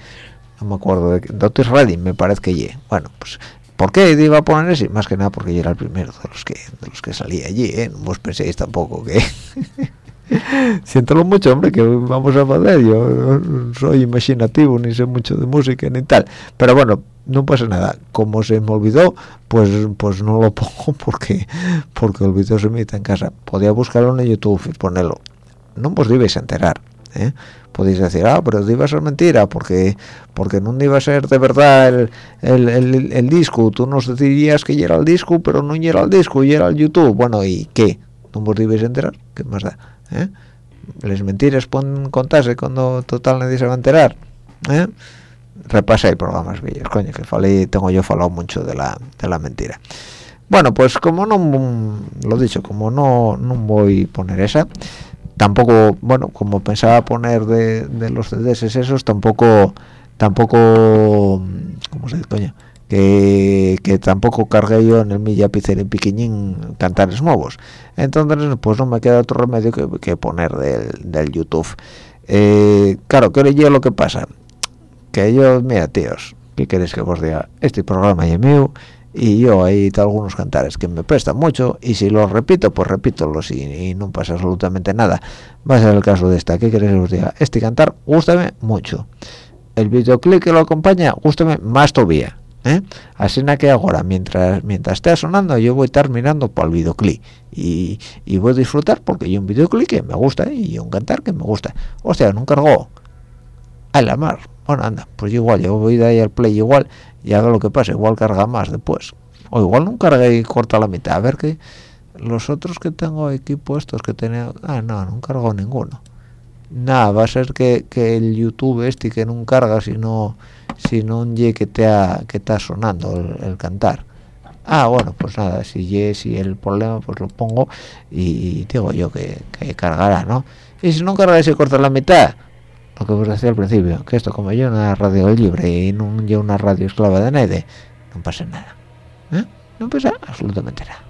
No me acuerdo de Dr. Redding me parece que ye bueno pues ¿Por qué iba a poner ese? Más que nada porque yo era el primero de los que de los que salía allí, ¿eh? No os penséis tampoco que *laughs* siéntalo mucho hombre que vamos a poder yo soy imaginativo ni sé mucho de música ni tal. Pero bueno no pasa nada. Como se me olvidó pues pues no lo *laughs* pongo porque porque vídeo se me en casa. Podía buscarlo en YouTube y ponerlo. No os debéis enterar ¿eh? podéis decir ah pero iba a ser mentira porque porque no iba a ser de verdad el, el, el, el disco tú nos dirías que ya era el disco pero no era el disco y era el YouTube bueno y qué no os debéis enterar qué más da ¿eh? mentiras pueden contarse cuando total nadie se va a enterar ¿eh? repasa programas bellos coño que falé, tengo yo falado mucho de la, de la mentira bueno pues como no lo dicho como no no voy a poner esa tampoco bueno como pensaba poner de, los CDs esos tampoco tampoco cómo se dice coño que, tampoco cargué yo en el mi lápiz en piquiñín cantares nuevos. Entonces pues no me queda otro remedio que, poner del, YouTube. Eh, claro que yo lo que pasa que yo mira tíos ¿qué queréis que os diga? este programa es mío y yo hay algunos cantares que me prestan mucho y si los repito pues repítolos y, y no pasa absolutamente nada. Va a ser el caso de esta. ¿qué queréis que os diga? este cantar gustame mucho. El videoclip que lo acompaña gustame más todavía ¿eh? así na que ahora mientras mientras esté sonando yo voy a estar por el videoclip. Y, y, voy a disfrutar porque hay un videoclip que me gusta y un cantar que me gusta. O sea no cargó a la mar bueno anda pues igual yo voy de ahí al play igual y haga lo que pase igual carga más después. O igual no carga y corta la mitad a ver que los otros que tengo aquí puestos que tenía ah no no cargo ninguno. Nada va a ser que, que el youtube este que no carga sino si no ye que te ha, que está sonando el, cantar. Ah bueno pues nada si ye si el problema pues lo pongo y, digo yo que, que, cargará no y si no carga y se corta la mitad lo que os decía al principio que esto como yo una radio libre y no yo una radio esclava de nadie no pasa nada ¿eh? no pasa absolutamente nada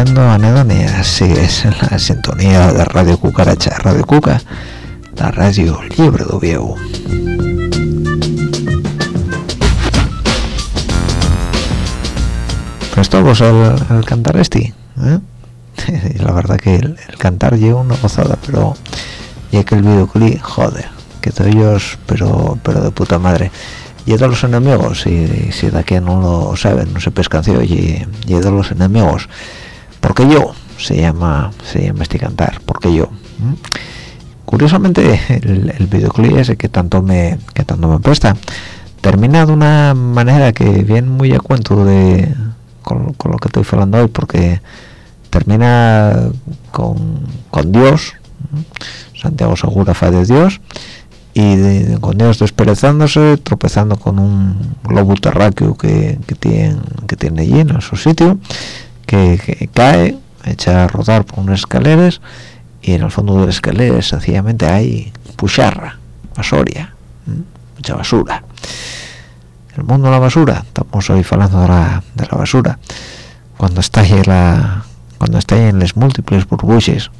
sintiendo anedonia, sigues en la sintonía de Radio Cucaracha, Radio Cuca, la radio libre de Viejo. Pues todos el, cantar este, ¿eh? *laughs* la verdad que el, cantar lleva una gozada, pero ya que el videoclip, joder, que todos ellos, pero, pero de puta madre y de los enemigos y si de aquí no lo saben no se pescanció y, y de los enemigos yo se llama se llama este cantar porque yo curiosamente el, el, videoclip ese que tanto me que tanto me presta termina de una manera que viene muy a cuento de con, lo que estoy hablando hoy porque termina con, con Dios Santiago Segura fa de Dios y con Dios desperezándose, tropezando con un globo terráqueo que, que, tiene, que tiene allí en su sitio, que, cae, echa a rodar por unas escaleras y en el fondo de las escaleras sencillamente hay pucharra, basoria, mucha basura. El mundo de la basura, estamos hoy hablando de la, de la basura, cuando en la cuando está en las múltiples burbujas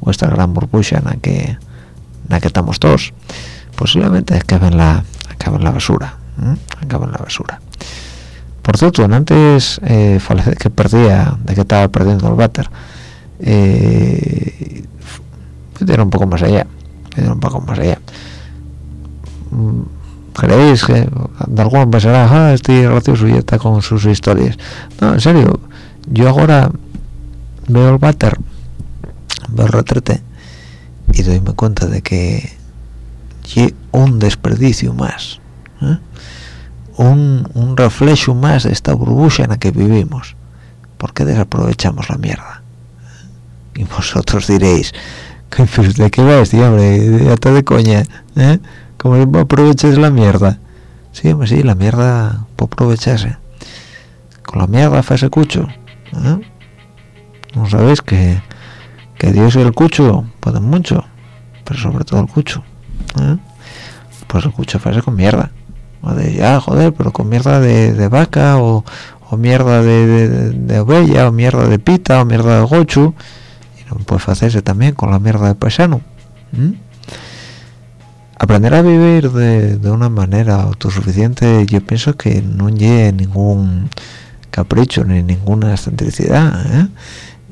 o esta gran burbuja en la que en la que estamos todos posiblemente acabe en la, acabe en la basura. En la basura. Por cierto, antes eh, que perdía, de que estaba perdiendo el váter, eh, un poco más allá, un poco más allá. Mm, ¿Creéis que de alguna pensará, ah, este gracioso ya está con sus historias? No, en serio, yo ahora veo el váter, veo el retrete y doyme cuenta de que y un desperdicio más ¿eh? Un, un reflejo más de esta burbuja en la que vivimos ¿por qué desaprovechamos la mierda? y vosotros diréis ¿de qué vas, tío, hombre? hasta de coña ¿eh? ¿cómo la mierda? sí, hombre, sí, la mierda puede aprovecharse con la mierda hace cucho ¿eh? no sabéis que, que Dios y el cucho pueden mucho pero sobre todo el cucho ¿eh? pues el cucho con mierda de ya joder pero con mierda de, vaca o, o mierda de, de, o mierda de pita o mierda de gochu y no puede hacerse también con la mierda de paisano aprender a vivir de, de, una manera autosuficiente yo pienso que no lleve ningún capricho ni ninguna excentricidad ¿eh?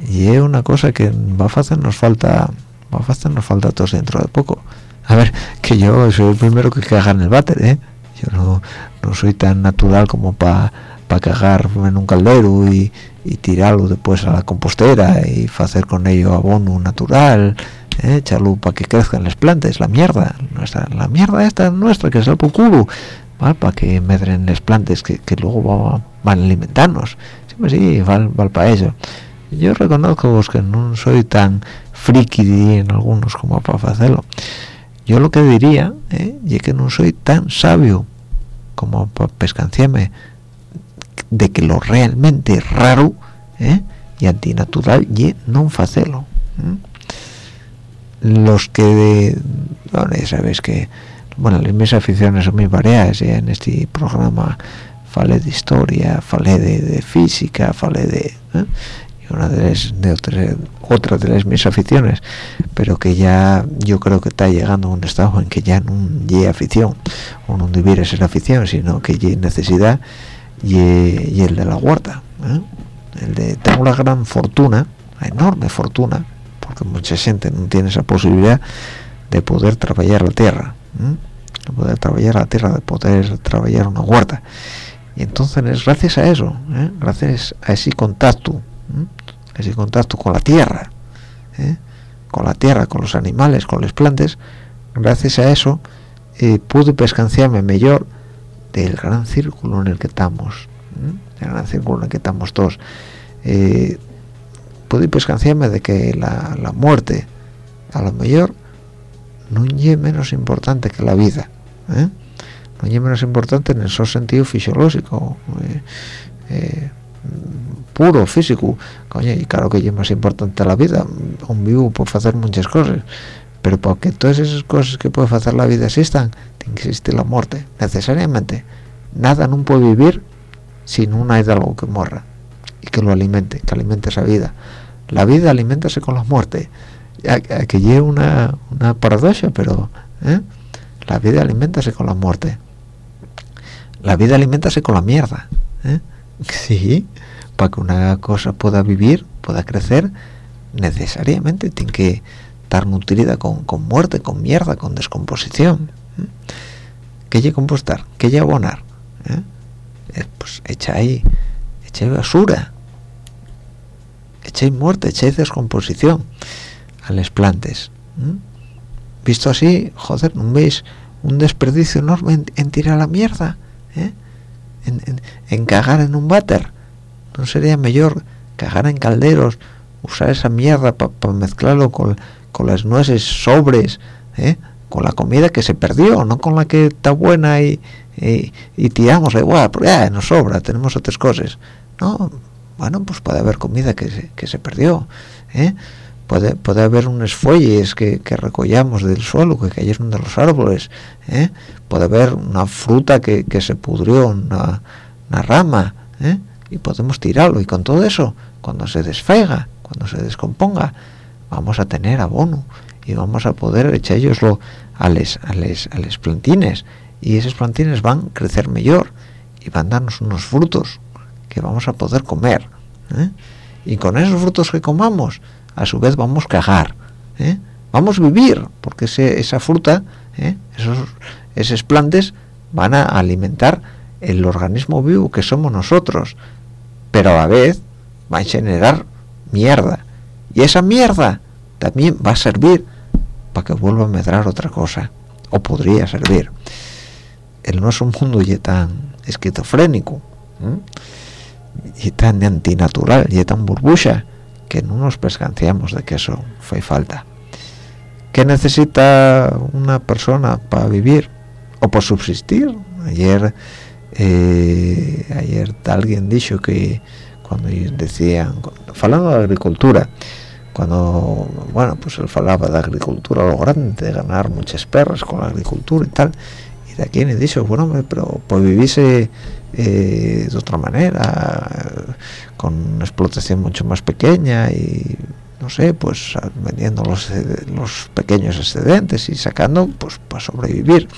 y es una cosa que va a hacernos falta va a hacernos falta todos dentro de poco a ver que yo soy el primero que caga en el váter ¿eh? Yo no, no soy tan natural como para pa cagar en un caldero y, tirarlo después a la compostera y hacer con ello abono natural ¿eh? echarlo para que crezcan las plantas la mierda nuestra la mierda esta nuestra que es el pucuru para que medren las plantas que, que luego van, a alimentarnos sí pues sí vale para eso yo reconozco que no soy tan friki en algunos como para hacerlo yo lo que diría ¿eh? es que no soy tan sabio como para pescanciarme de que lo realmente raro ¿eh? y antinatural y no hacerlo los que de, bueno, ya sabes que bueno mis aficiones son muy variadas y en este programa falé de historia falé de, física falé de ¿eh? Una de, las, de otra de las mis aficiones pero que ya yo creo que está llegando a un estado en que ya no hay afición o no debiera ser afición sino que hay necesidad y, el de la huerta ¿eh? el de tengo la gran fortuna la enorme fortuna porque mucha gente no tiene esa posibilidad de poder trabajar la tierra ¿eh? de poder trabajar la tierra de poder trabajar una huerta y entonces es gracias a eso ¿eh? gracias a ese contacto ese contacto con la tierra ¿eh? con la tierra con los animales con las plantas gracias a eso eh, pude pescanciarme mejor del gran círculo en el que estamos el gran círculo en el que estamos todos eh, pude pescanciarme de que la, muerte a lo mejor no es menos importante que la vida ¿eh? no es menos importante en ese sentido fisiológico puro físico. Coño y claro que es más importante la vida. Un vivo puede hacer muchas cosas pero para que todas esas cosas que puede hacer la vida existan tiene que existir la muerte necesariamente. Nada no puede vivir si no hay algo que morra y que lo alimente que alimente esa vida. La vida alimentase con la muerte que lleve una, una paradoja pero ¿eh? la vida alimentase con la muerte. La vida alimentase con la mierda ¿eh? *laughs* sí para que una cosa pueda vivir, pueda crecer, necesariamente tiene que estar nutrida con, muerte, con mierda, con descomposición. ¿Qué hay compostar? ¿Qué hay abonar? ¿Eh? Eh, pues echa ahí, echa basura, echa muerte, echa descomposición a las plantas. Visto así, joder, ¿no veis un desperdicio enorme en, tirar la mierda? ¿Eh? En, en, cagar en un váter no sería mejor cagar en calderos usar esa mierda para mezclarlo con, las nueces sobres ¿eh? con la comida que se perdió no con la que está buena y, y, tiramos igual porque ya nos sobra tenemos otras cosas no bueno pues puede haber comida que se, que se perdió ¿eh? Puede, puede haber unos fuelles que, que recollamos del suelo que cayeron de los árboles ¿eh? puede haber una fruta que, que se pudrió una, una rama ¿eh? y podemos tirarlo y con todo eso cuando se desfaiga cuando se descomponga vamos a tener abono y vamos a poder echarlo a les, a les, a les plantines y esos plantines van a crecer mejor y van a darnos unos frutos que vamos a poder comer ¿eh? y con esos frutos que comamos a su vez vamos a cagar ¿eh? vamos a vivir porque esa fruta ¿eh? esos, esos plantes van a alimentar el organismo vivo que somos nosotros. Pero a la vez va a generar mierda. Y esa mierda también va a servir para que vuelva a medrar otra cosa. O podría servir. El nuestro mundo ya tan esquizofrénico y tan antinatural y tan burbuja que no nos pescanciamos de que eso fue falta ¿qué necesita una persona para vivir o por subsistir? ayer eh, ayer alguien dijo que cuando decían hablando de agricultura cuando bueno pues él falaba de agricultura lo grande de ganar muchas perras con la agricultura y tal de aquí ni dicho bueno pero pues vivise eh, de otra manera con una explotación mucho más pequeña y no sé pues vendiendo los, pequeños excedentes y sacando pues para sobrevivir.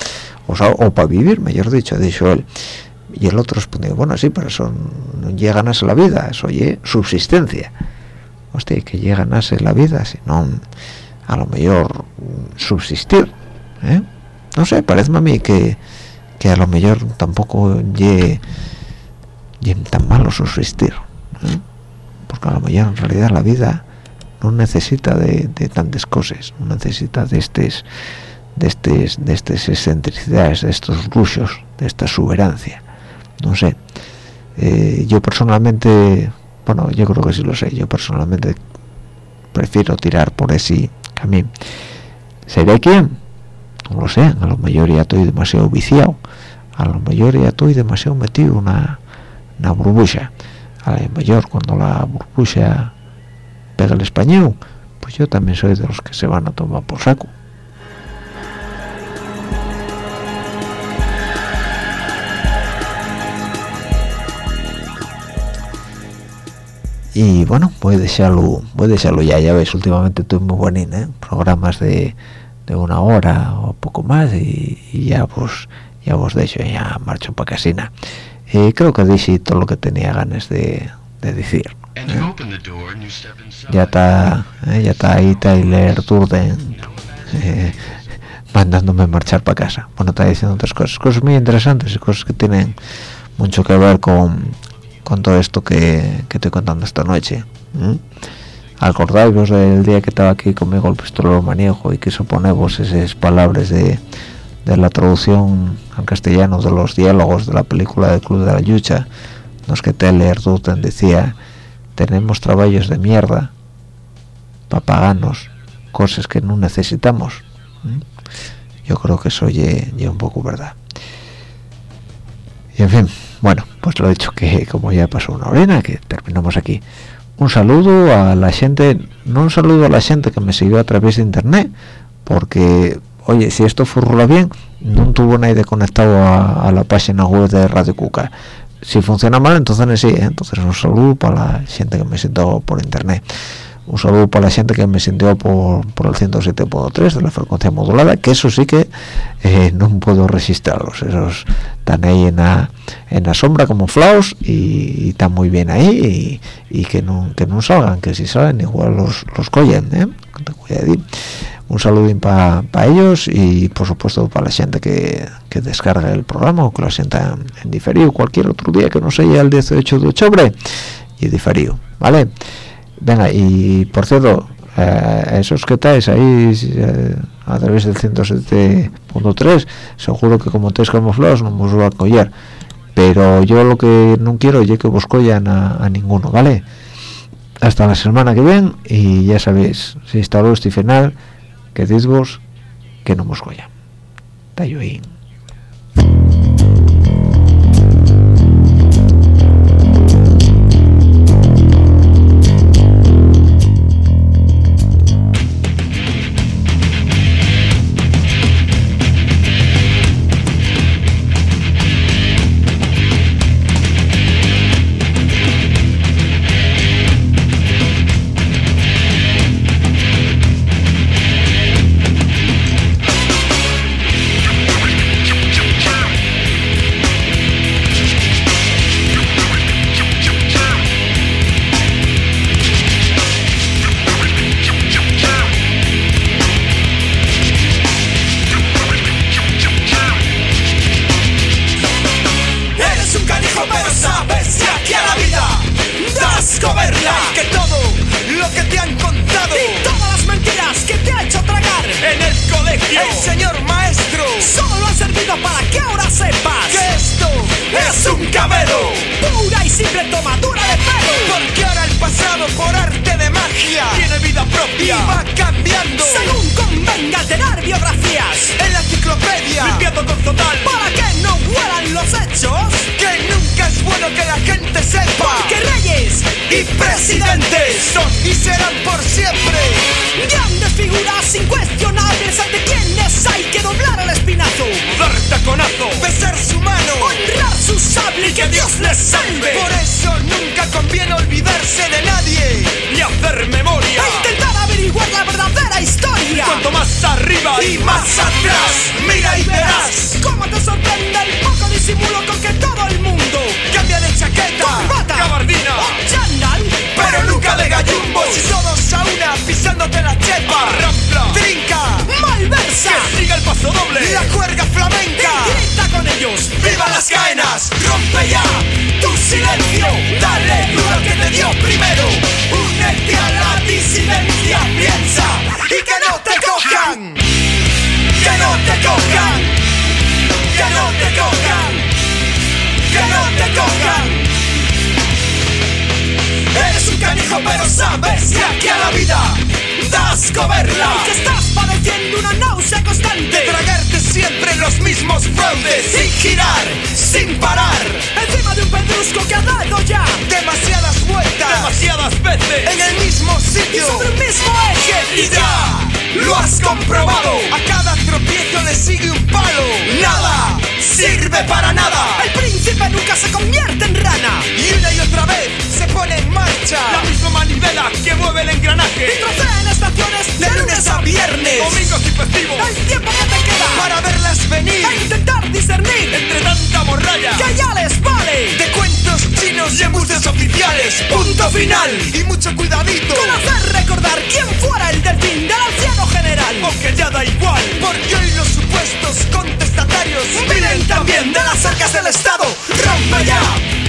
O, para vivir mejor dicho dicho él. Y el otro respondió bueno sí pero eso no llega a ganarse la vida eso oye subsistencia hostia que llega a la vida sino a lo mejor subsistir ¿eh? No sé parece a mí que, que a lo mejor tampoco llegue tan malo subsistir ¿eh? porque a lo mejor en realidad la vida no necesita de, tantas cosas no necesita de estos de estos de estas excentricidades de estos luchos de esta suberancia no sé eh, yo personalmente bueno yo creo que sí lo sé yo personalmente prefiero tirar por ese camino ¿seré quién? No lo sé a lo mejor ya estoy demasiado viciado. A lo mejor ya estoy demasiado metido una, una burbuja. A lo mejor cuando la burbuja pega el español pues yo también soy de los que se van a tomar por saco. Y bueno voy a dejarlo voy ya. Ya ves últimamente estoy muy buenín ¿eh? programas de, de, una hora o poco más y, ya pues ya vos dejo ya marcho para casina y creo que dije todo lo que tenía ganas de, de decir ¿eh? ya está ¿eh? ya está ahí Tyler Durden eh, mandándome marchar para casa bueno está diciendo otras cosas cosas muy interesantes y cosas que tienen mucho que ver con con todo esto que, que estoy contando esta noche ¿eh? Acordáis del día que estaba aquí conmigo el pistolero maniejo y quiso poneros esas palabras de, de, la traducción al castellano de los diálogos de la película del Club de la Lucha los que Teller Dutton decía tenemos trabajos de mierda papaganos cosas que no necesitamos ¿eh? yo creo que eso es un poco verdad. Y en fin bueno pues lo he dicho que como ya pasó una hora que terminamos aquí un saludo a la gente no un saludo a la gente que me siguió a través de internet porque oye si esto furula bien no tuvo nadie conectado a, la página web de Radio Cuca si funciona mal entonces sí ¿eh? entonces un saludo para la gente que me siento por internet un saludo para la gente que me sintió por, por el 107.3 de la frecuencia modulada que eso sí que eh, no puedo resistirlos esos están ahí en la, en la sombra como flaos y, están muy bien ahí y, que no que no salgan que si salen igual los los collen ¿eh? un saludo para ellos y por supuesto para la gente que, que descarga el programa o que lo sienta en diferido cualquier otro día que no sea el 18 de octubre y diferido vale venga y por cierto eh, esos que estáis ahí eh, a través del 107.3 seguro que como estáis camuflados no os va a collar pero yo lo que no quiero es que os collan a, ninguno vale hasta la semana que viene y ya sabéis si instaló este final que vos que no os collan. Ahí sigue un palo. Nada sirve para nada. El príncipe nunca se convierte en rana. Y una y otra vez se pone en marcha. La misma manivela que mueve el engranaje. Trocea De lunes a viernes. Domingos y festivos. El tiempo que te queda. Para verlas venir. E intentar discernir. Entre tanta morralla. Que ya les vale. De cuentos chinos y embuses oficiales. Punto final. Y mucho cuidadito. Con hacer recordar quién fuera el delfín del anciano general. Aunque ya da igual. Porque hoy los supuestos contestatarios vienen también de las arcas del Estado. Rompe ya